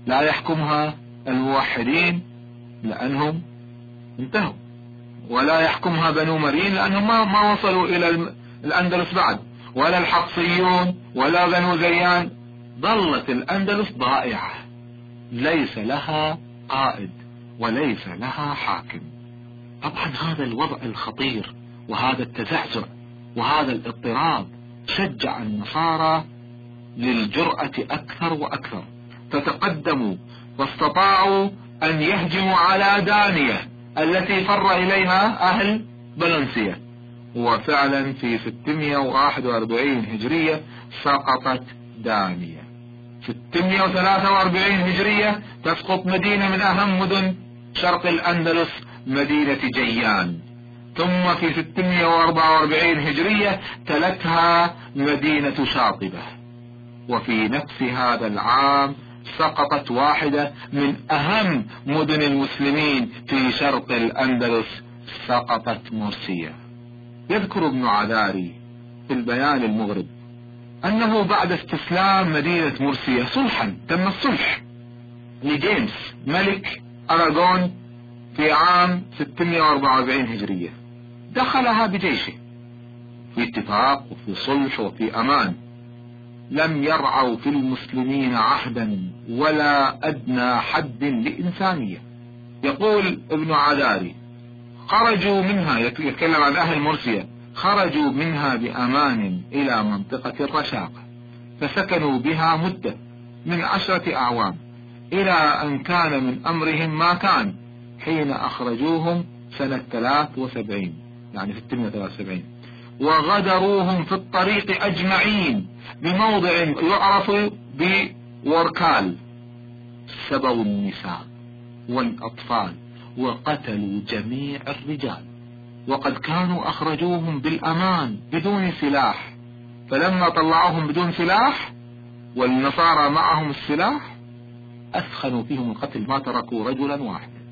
Speaker 2: لا يحكمها الموحدين لأنهم انتهوا. ولا يحكمها بنو مرين لأنهم ما, وصلوا إلى الأندلس بعد. ولا الحقصيون ولا بنو زيان. ظلت الأندلس ضائعة. ليس لها قائد وليس لها حاكم. طبعا هذا الوضع الخطير وهذا التزعزع وهذا الاضطراب شجع النصارى للجرأة أكثر وأكثر. فتقدموا واستطاعوا أن يهجموا على دانية التي فر إليها أهل بلنسية وفعلا في 641 هجرية سقطت دانية. 643 هجرية تسقط مدينة من أهم مدن شرق الأندلس مدينة جيان. ثم في 644 هجرية تلتها مدينة شاطبة. وفي نفس هذا العام سقطت واحدة من أهم مدن المسلمين في شرق الأندلس سقطت مرسية. يذكر ابن عذاري في البيان المغرب أنه بعد استسلام مدينة مرسية صلحا تم الصلح لجيمس ملك أراغون في عام 644 هجرية. دخلها بجيشه في اتفاق وفي صلح وفي أمان. لم يرعوا في المسلمين عهدا ولا أدنى حد لإنسانية. يقول ابن عذاري خرجوا منها يتكلم عن أهل مرسية. خرجوا منها بأمان إلى منطقة الرشاقة فسكنوا بها مدة من عشرة أعوام إلى أن كان من أمرهم ما كان. حين أخرجوهم سنة 73 يعني 673 وغدروهم في الطريق أجمعين بموضع يعرف بوركال سبوا النساء والأطفال. وقتلوا جميع الرجال. وقد كانوا أخرجوهم بالأمان بدون سلاح. فلما طلعوهم بدون سلاح والنصارى معهم السلاح أثخنوا فيهم القتل. ما تركوا رجلا واحدا.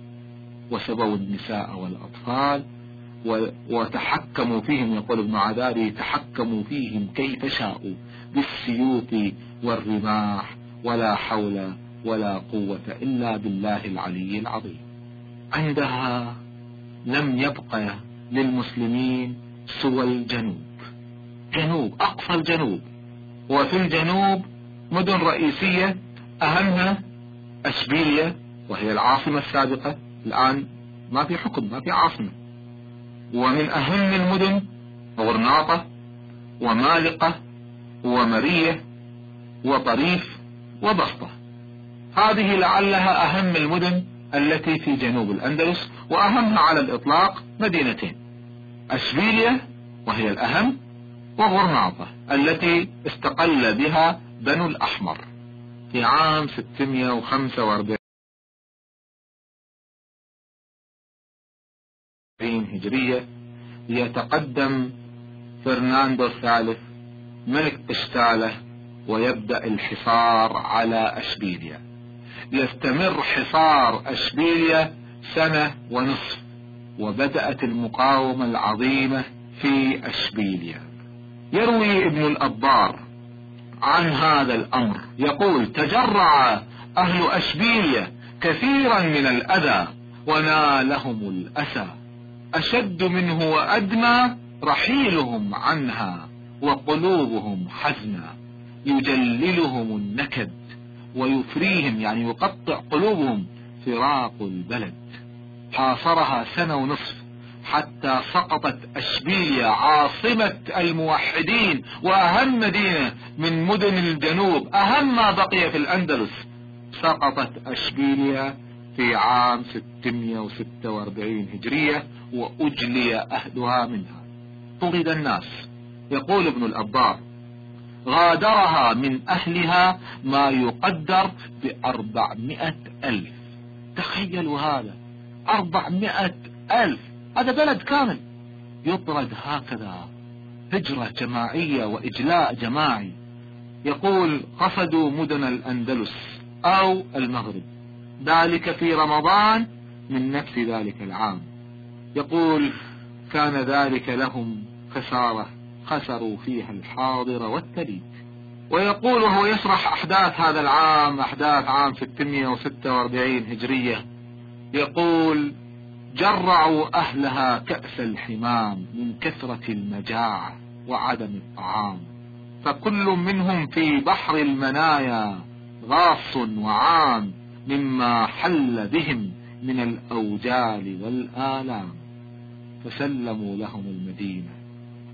Speaker 2: وسبوا النساء والأطفال وتحكموا فيهم. يقول ابن عذاري تحكموا فيهم كيف شاءوا بالسيوف والرماح. ولا حول ولا قوة إلا بالله العلي العظيم. عندها لم يبقى للمسلمين سوى الجنوب. جنوب أقصى الجنوب. وفي الجنوب مدن رئيسية أهمها أشبيلية وهي العاصمة السابقة. الآن ما في حكم ما في عاصمة. ومن أهم المدن غرناطة ومالقة ومرية وطريف وبسطة. هذه لعلها أهم المدن التي في جنوب الأندلس وأهمها على الإطلاق مدينتين أشبيلية وهي الأهم وغرناطة التي استقل بها بنو الأحمر في عام 645 هجرية يتقدم فرناندو الثالث ملك إشتاله ويبدأ الحصار على أشبيليا يستمر حصار أشبيليا سنة ونصف وبدأت المقاومة العظيمة في أشبيليا يروي ابن الأبار عن هذا الأمر يقول تجرع أهل أشبيليا كثيرا من الأذى ونالهم الأسى. أشد منه وأدنى رحيلهم عنها وقلوبهم حزنا. يجللهم النكد ويفريهم يعني يقطع قلوبهم. فراق البلد. حاصرها سنة ونصف حتى سقطت أشبيليا عاصمة الموحدين وأهم مدينة من مدن الجنوب أهم ما بقي في الأندلس. سقطت أشبيليا في عام 646 هجرية وأجلي أهلها منها. طرد الناس. يقول ابن الأبار غادرها من أهلها ما يقدر بأربعمائة ألف. تخيلوا هذا أربعمائة ألف. هذا بلد كامل. يطرد هكذا هجرة جماعية وإجلاء جماعي. يقول قصدوا مدن الأندلس أو المغرب. ذلك في رمضان من نفس ذلك العام. يقول كان ذلك لهم خسارة خسروا فيها الحاضر والتليد ويقول وهو يشرح أحداث هذا العام أحداث عام 646 هجرية. يقول جرعوا أهلها كأس الحمام من كثرة المجاعة وعدم الطعام. فكل منهم في بحر المنايا غاص وعام مما حل بهم من الأوجال والآلام. فسلموا لهم المدينة.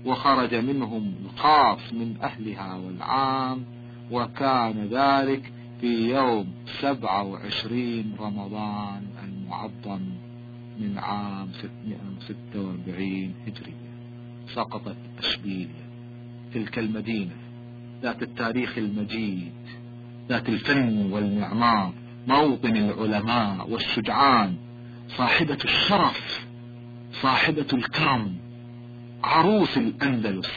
Speaker 2: وخرج منهم الخاص من أهلها والعام وكان ذلك في يوم سبعة وعشرين رمضان المعظم من عام 646 هجرية. سقطت أشبيليا تلك المدينة ذات التاريخ المجيد ذات الفن والمعمار موطن العلماء والشجعان صاحبة الشرف صاحبة الكرم. عروس الأندلس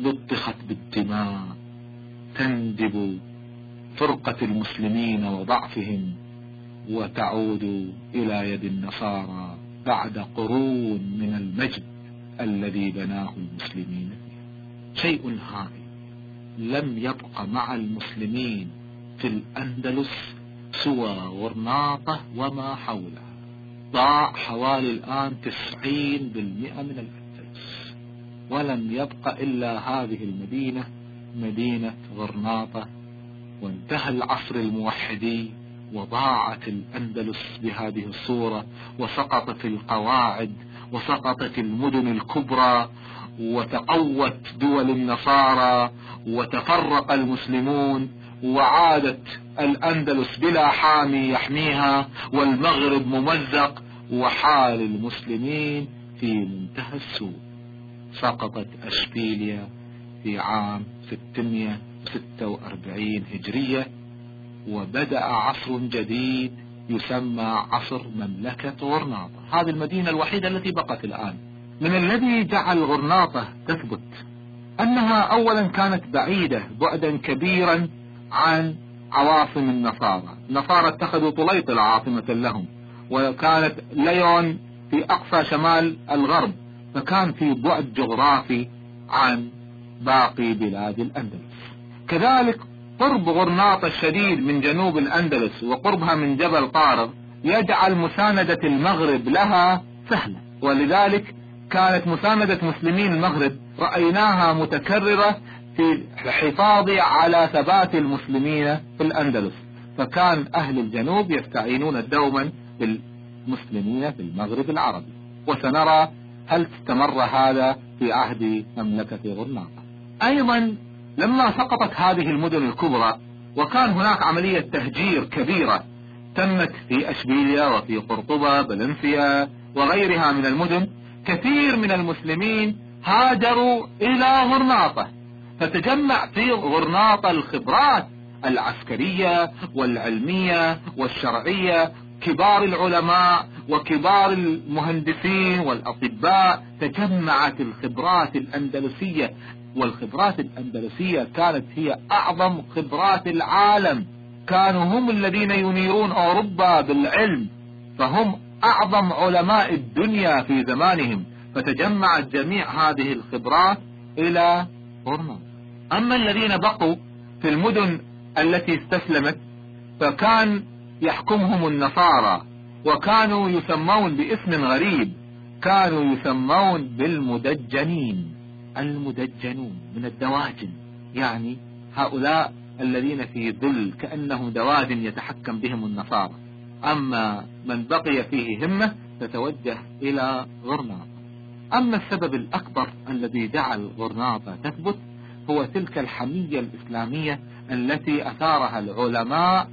Speaker 2: لطخت بالدماء تندب فرقة المسلمين وضعفهم وتعود إلى يد النصارى بعد قرون من المجد الذي بناه المسلمين. شيء هائل لم يبق مع المسلمين في الأندلس سوى غرناطة وما حولها ضاع حوالي الآن تسعين بالمئة من الأندلس ولم يبق إلا هذه المدينة مدينة غرناطة وانتهى العصر الموحدي وضاعت الأندلس بهذه الصورة وسقطت القواعد وسقطت المدن الكبرى وتقوت دول النصارى وتفرق المسلمون وعادت الأندلس بلا حامي يحميها والمغرب ممزق وحال المسلمين في منتهى السوء. سقطت أشبيليا في عام 646 هجرية وبدأ عصر جديد يسمى عصر مملكة غرناطة. هذه المدينة الوحيدة التي بقت الآن. من الذي جعل غرناطة تثبت؟ أنها أولا كانت بعيدة بعدا كبيرا عن عواصم النصارى. النصارى اتخذوا طليطلة عاصمة لهم وكانت ليون في أقصى شمال الغرب. فكان في بعد جغرافي عن باقي بلاد الأندلس. كذلك قرب غرناطة الشديد من جنوب الأندلس وقربها من جبل طارق يجعل مساندة المغرب لها سهلة. ولذلك كانت مساندة مسلمين المغرب رأيناها متكررة في الحفاظ على ثبات المسلمين في الأندلس. فكان أهل الجنوب يستعينون دوما بالمسلمين في المغرب العربي. وسنرى هل استمر هذا في عهد مملكة غرناطة؟ أيضا لما سقطت هذه المدن الكبرى وكان هناك عملية تهجير كبيرة تمت في أشبيليا وفي قرطبة بلنسيا وغيرها من المدن كثير من المسلمين هاجروا إلى غرناطة. فتجمع في غرناطة الخبرات العسكرية والعلمية والشرعية كبار العلماء وكبار المهندسين والأطباء تجمعت الخبرات الأندلسية. والخبرات الأندلسية كانت هي أعظم خبرات العالم. كانوا هم الذين ينيرون أوروبا بالعلم فهم أعظم علماء الدنيا في زمانهم. فتجمعت جميع هذه الخبرات إلى هرمز. أما الذين بقوا في المدن التي استسلمت فكان يحكمهم النصارى. وكانوا يسمون باسم غريب. كانوا يسمون بالمدجنين. المدجنون من الدواجن. يعني هؤلاء الذين في ظل كأنهم دواجن يتحكم بهم النصارى. أما من بقي فيه همة تتوجه إلى غرناطة. أما السبب الأكبر الذي جعل غرناطة تثبت هو تلك الحمية الإسلامية التي أثارها العلماء.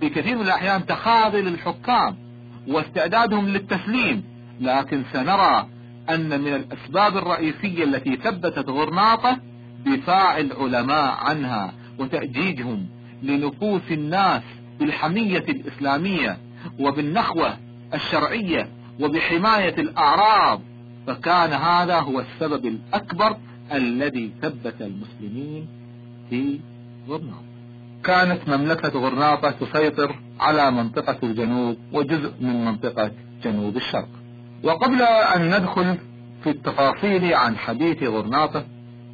Speaker 2: في كثير من الأحيان تخاذل الحكام واستعدادهم للتسليم. لكن سنرى أن من الأسباب الرئيسية التي ثبتت غرناطة دفاع العلماء عنها وتأجيجهم لنفوس الناس بالحمية الإسلامية وبالنخوة الشرعية وبحماية الأعراض. فكان هذا هو السبب الأكبر الذي ثبت المسلمين في غرناطة. كانت مملكة غرناطة تسيطر على منطقة الجنوب وجزء من منطقة جنوب الشرق. وقبل أن ندخل في التفاصيل عن حديث غرناطة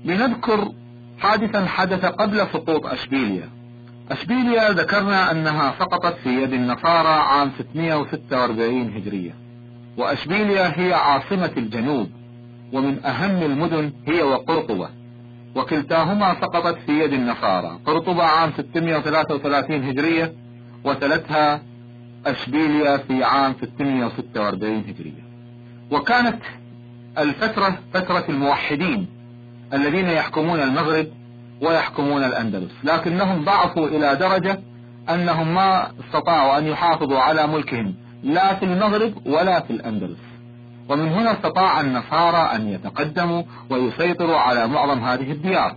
Speaker 2: لنذكر حادثا حدث قبل سقوط أشبيليا. أشبيليا ذكرنا أنها سقطت في يد النصارى عام 646 هجرية. وأشبيليا هي عاصمة الجنوب ومن أهم المدن هي وقرطبة وكلتاهما سقطت في يد النصارى. قرطبة عام 633 هجرية وتلتها أشبيليا في عام 646 هجرية. وكانت الفترة فترة الموحدين الذين يحكمون المغرب ويحكمون الأندلس. لكنهم ضعفوا إلى درجة أنهم ما استطاعوا أن يحافظوا على ملكهم لا في المغرب ولا في الأندلس. ومن هنا استطاع النصارى أن يتقدموا ويسيطروا على معظم هذه الديار.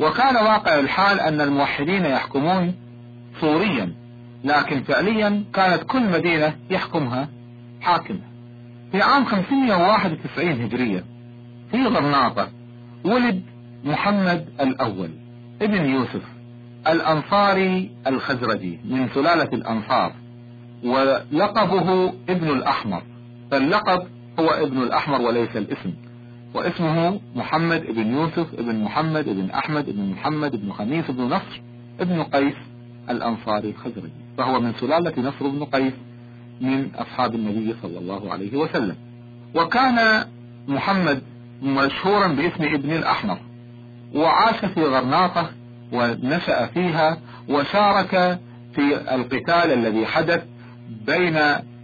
Speaker 2: وكان واقع الحال أن الموحدين يحكمون سوريا لكن فعليا كانت كل مدينة يحكمها حاكمها في عام 591 هجرية في غرناطة ولد محمد الأول ابن يوسف الأنصاري الخزرجي من سلالة الأنصار ولقبه ابن الأحمر فاللقب هو ابن الأحمر وليس الاسم واسمه محمد ابن يوسف ابن محمد ابن أحمد ابن محمد ابن خميس ابن نصر ابن قيس الأنصاري الخزرجي فهو من سلالة نصر بن قيس من أصحاب النبي صلى الله عليه وسلم. وكان محمد مشهورا باسم ابن الأحمر وعاش في غرناطة ونشأ فيها وشارك في القتال الذي حدث بين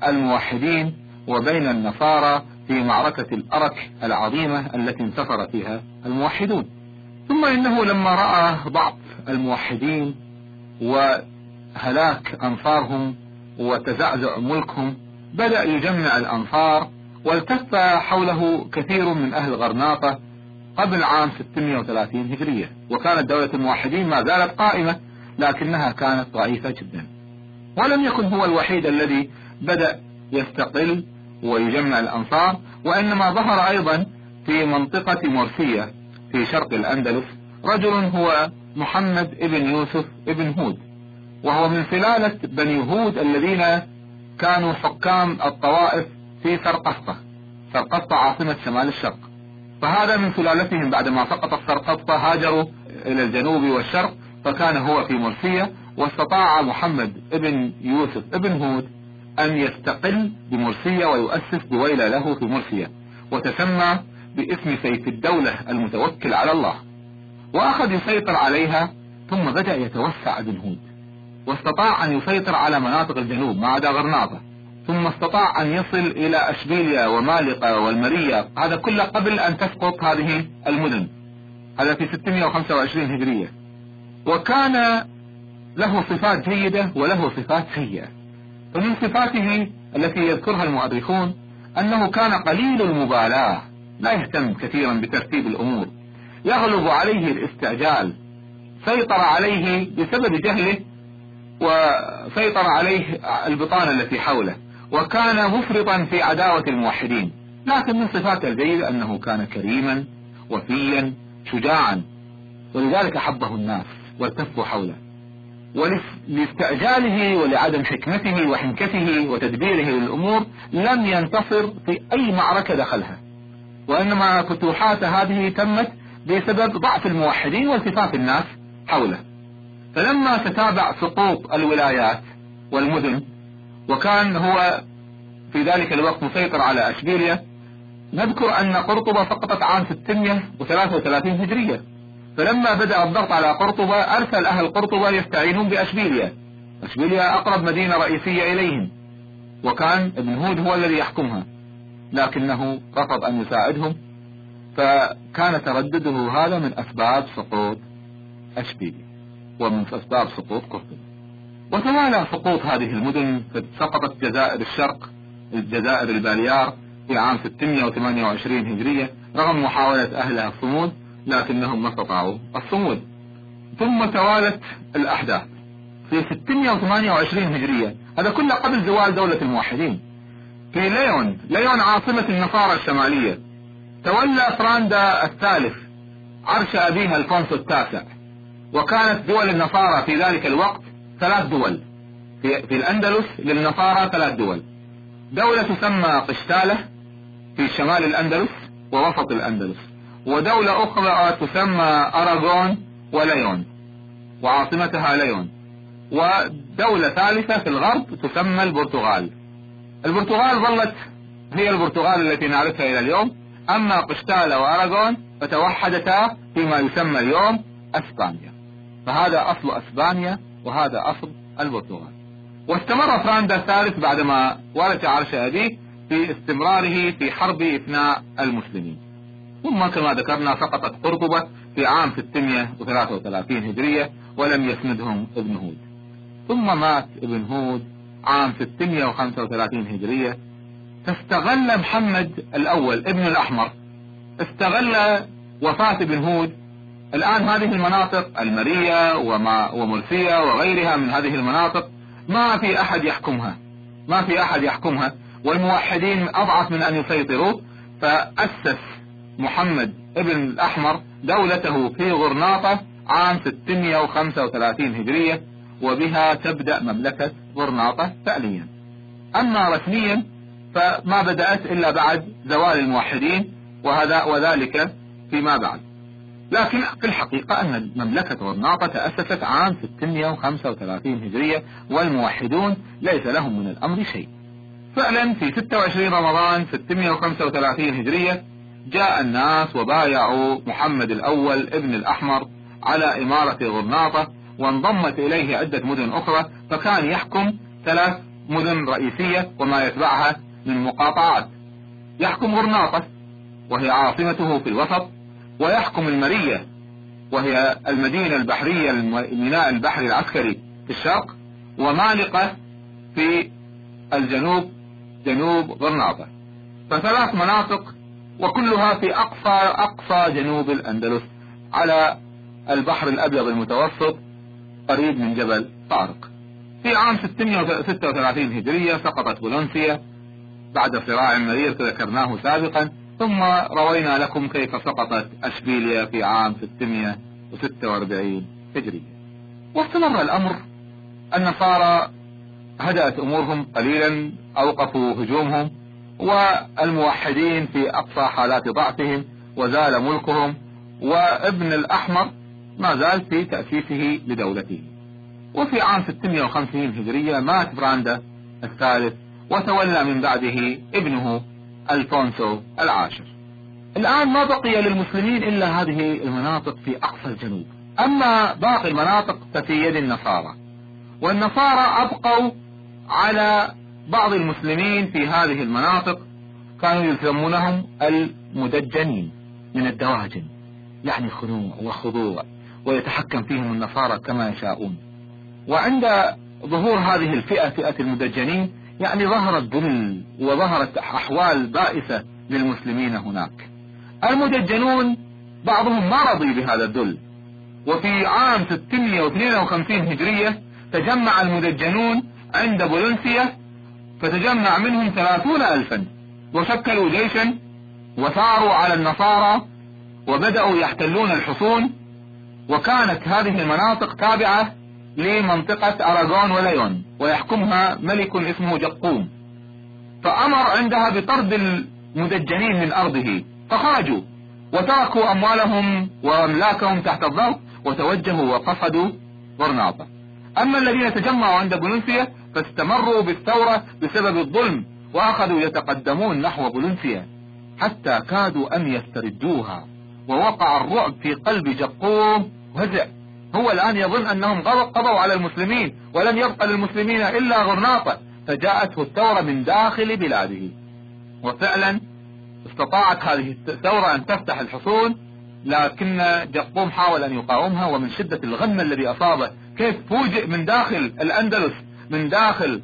Speaker 2: الموحدين وبين النصارى في معركة الأرك العظيمة التي انتصر فيها الموحدون. ثم إنه لما رأى ضعف الموحدين وهلاك أنصارهم وتزعزع ملكهم بدأ يجمع الأنصار والتف حوله كثير من أهل غرناطة قبل عام 630 هجرية. وكانت دولة الموحدين ما زالت قائمة لكنها كانت ضعيفة جدا. ولم يكن هو الوحيد الذي بدأ يستقل ويجمع الأنصار وإنما ظهر أيضا في منطقة مرسية في شرق الأندلس رجل هو محمد ابن يوسف ابن هود وهو من سلالة بني هود الذين كانوا حكام الطوائف في سرقسطة سرقسطة عاصمة شمال الشرق. فهذا من سلالتهم بعدما سقطت سرقسطة هاجروا إلى الجنوب والشرق فكان هو في مرسية واستطاع محمد ابن يوسف ابن هود أن يستقل بمرسية ويؤسس دويلة له في مرسية وتسمى باسم سيف الدولة المتوكل على الله. وأخذ يسيطر عليها ثم بدأ يتوسع ابن هود واستطاع أن يسيطر على مناطق الجنوب ما عدا غرناطة. ثم استطاع أن يصل إلى أشبيليا ومالقة والمرية. هذا كله قبل أن تسقط هذه المدن. هذا في 625 هجرية. وكان له صفات جيدة وله صفات سيئة. فمن صفاته التي يذكرها المؤرخون أنه كان قليل المبالاة لا يهتم كثيرا بترتيب الأمور. يغلب عليه الاستعجال سيطر عليه بسبب جهله وسيطر عليه البطانة التي حوله وكان مفرطا في عداوة الموحدين. لكن من صفاته الجيدة أنه كان كريما وفيا شجاعا ولذلك أحبه الناس والتفوا حوله. ولاستعجاله ولعدم حكمته وحنكته وتدبيره للأمور لم ينتصر في أي معركة دخلها. وإنما فتوحات هذه تمت بسبب ضعف الموحدين والتفاف الناس حوله. فلما تتابع سقوط الولايات والمدن وكان هو في ذلك الوقت مسيطر على أشبيليا نذكر أن قرطبة سقطت عام 633 هجرية. فلما بدأ الضغط على قرطبة أرسل أهل قرطبة يستعينون بأشبيليا أشبيليا أقرب مدينة رئيسية إليهم. وكان ابن هود هو الذي يحكمها. لكنه رفض أن يساعدهم. فكان تردده هذا من أسباب سقوط أشبيليا ومن أسباب سقوط قرطبة. وتوالى سقوط هذه المدن سقطت جزائر الشرق الجزائر الباليار في عام 628 هجرية رغم محاولة أهلها الصمود لكنهم ما استطاعوا الصمود. ثم توالت الأحداث. في 628 هجرية. هذا كله قبل زوال دولة الموحدين. في ليون ليون عاصمة النصارى الشمالية. تولى فرناندو الثالث عرش أبيها الفونسو التاسع. وكانت دول النصارى في ذلك الوقت ثلاث دول. في, في الأندلس للنصارى ثلاث دول. دولة تسمى قشتالة في شمال الأندلس ووسط الأندلس. ودولة أخرى تسمى أراغون وليون وعاصمتها ليون ودولة ثالثة في الغرب تسمى البرتغال. البرتغال ظلت هي البرتغال التي نعرفها إلى اليوم أما قشتالة وأراغون فتوحدتا فيما يسمى اليوم أسبانيا. فهذا أصل أسبانيا وهذا أصل البرتغال. واستمر فراندا الثالث بعدما ورث عرش أبيه في استمراره في حرب إثناء المسلمين. ثم كما ذكرنا سقطت قرطبة في عام 633 هجرية ولم يسندهم ابن هود. ثم مات ابن هود عام 635 هجرية. فاستغل محمد الأول ابن الأحمر. استغل وفاة ابن هود. الآن هذه المناطق المرية وما ومرسية وغيرها من هذه المناطق ما في أحد يحكمها. ما في أحد يحكمها. والموحدين أضعف من أن يسيطروا. فأسس محمد ابن الأحمر دولته في غرناطة عام 635 هجرية وبها تبدأ مملكة غرناطة فعليا. أما رسميا فما بدأت إلا بعد زوال الموحدين وهذا وذلك فيما بعد. لكن في الحقيقة أن مملكة غرناطة تأسست عام 635 هجرية والموحدون ليس لهم من الأمر شيء. فعلا في 26 رمضان 635 هجرية جاء الناس وبايعوا محمد الأول ابن الأحمر على إمارة غرناطة وانضمت إليه عدة مدن أخرى فكان يحكم ثلاث مدن رئيسية وما يتبعها من مقاطعات. يحكم غرناطة وهي عاصمته في الوسط ويحكم المرية وهي المدينة البحرية الميناء البحري العسكري في الشرق ومالقة في الجنوب جنوب غرناطة. فثلاث مناطق وكلها في أقصى أقصى جنوب الأندلس على البحر الأبيض المتوسط قريب من جبل طارق. في عام 636 هجرية سقطت بولونسيا بعد صراع مرير ذكرناه سابقا ثم روينا لكم كيف سقطت أشبيليا في عام 646 هجرية. واستمر الأمر النصارى هدأت أمورهم قليلا أوقفوا هجومهم والموحدين في أقصى حالات ضعفهم وزال ملكهم وابن الأحمر ما زال في تأسيسه لدولته. وفي عام 650 هجرية مات براندا الثالث وتولى من بعده ابنه ألفونسو العاشر. الآن ما بقي للمسلمين إلا هذه المناطق في أقصى الجنوب. أما باقي المناطق ففي يد النصارى. والنصارى أبقوا على بعض المسلمين في هذه المناطق كانوا يسمونهم المدجنين من الدواجن يعني خنوع وخضوع ويتحكم فيهم النصارى كما يشاءون. وعند ظهور هذه الفئة فئة المدجنين يعني ظهر الذل وظهرت أحوال بائسة للمسلمين هناك. المدجنون بعضهم ما رضي بهذا الذل. وفي عام 652 هجرية تجمع المدجنون عند بولنسيا فتجمع منهم ثلاثون ألفا وشكلوا جيشا وثاروا على النصارى وبدأوا يحتلون الحصون وكانت هذه المناطق تابعة لمنطقة أراغون وليون ويحكمها ملك اسمه جقوم. فأمر عندها بطرد المدجنين من أرضه فخرجوا وتركوا أموالهم وأملاكهم تحت الضغط وتوجهوا وقصدوا غرناطة أما الذين تجمعوا عند بولنسيا فاستمروا بالثورة بسبب الظلم وأخذوا يتقدمون نحو بولنسيا حتى كادوا أن يستردوها. ووقع الرعب في قلب جقوم وهزع هو الآن يظن أنهم قضوا على المسلمين ولم يبقى للمسلمين إلا غرناطة. فجاءته الثورة من داخل بلاده. وفعلا استطاعت هذه الثورة أن تفتح الحصون لكن جقوم حاول أن يقاومها. ومن شدة الغم الذي أصابه كيف فوجئ من داخل الأندلس؟ من داخل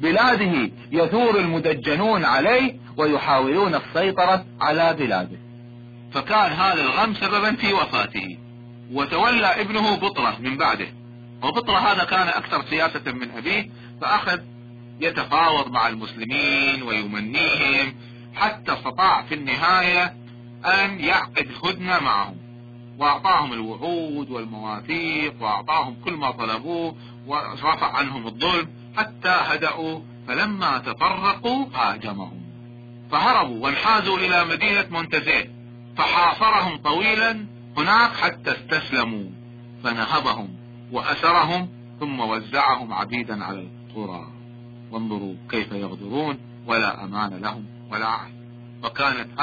Speaker 2: بلاده يثور المدجنون عليه ويحاولون السيطرة على بلاده. فكان هذا الغم سببا في وفاته وتولى ابنه بطرة من بعده. وبطرة هذا كان أكثر سياسة من أبيه فأخذ يتفاوض مع المسلمين ويمنيهم حتى استطاع في النهاية أن يعقد هدنة معهم. وأعطاهم الوعود والمواثيق وأعطاهم كل ما طلبوه ورفع عنهم الظلم حتى هدأوا فلما تفرقوا هاجمهم. فهربوا وانحازوا إلى مدينة مونتزيه فحاصرهم طويلا هناك حتى استسلموا. فنهبهم وأسرهم ثم وزعهم عبيدا على القرى. وانظروا كيف يغدرون ولا أمان لهم ولا عهد. وكانت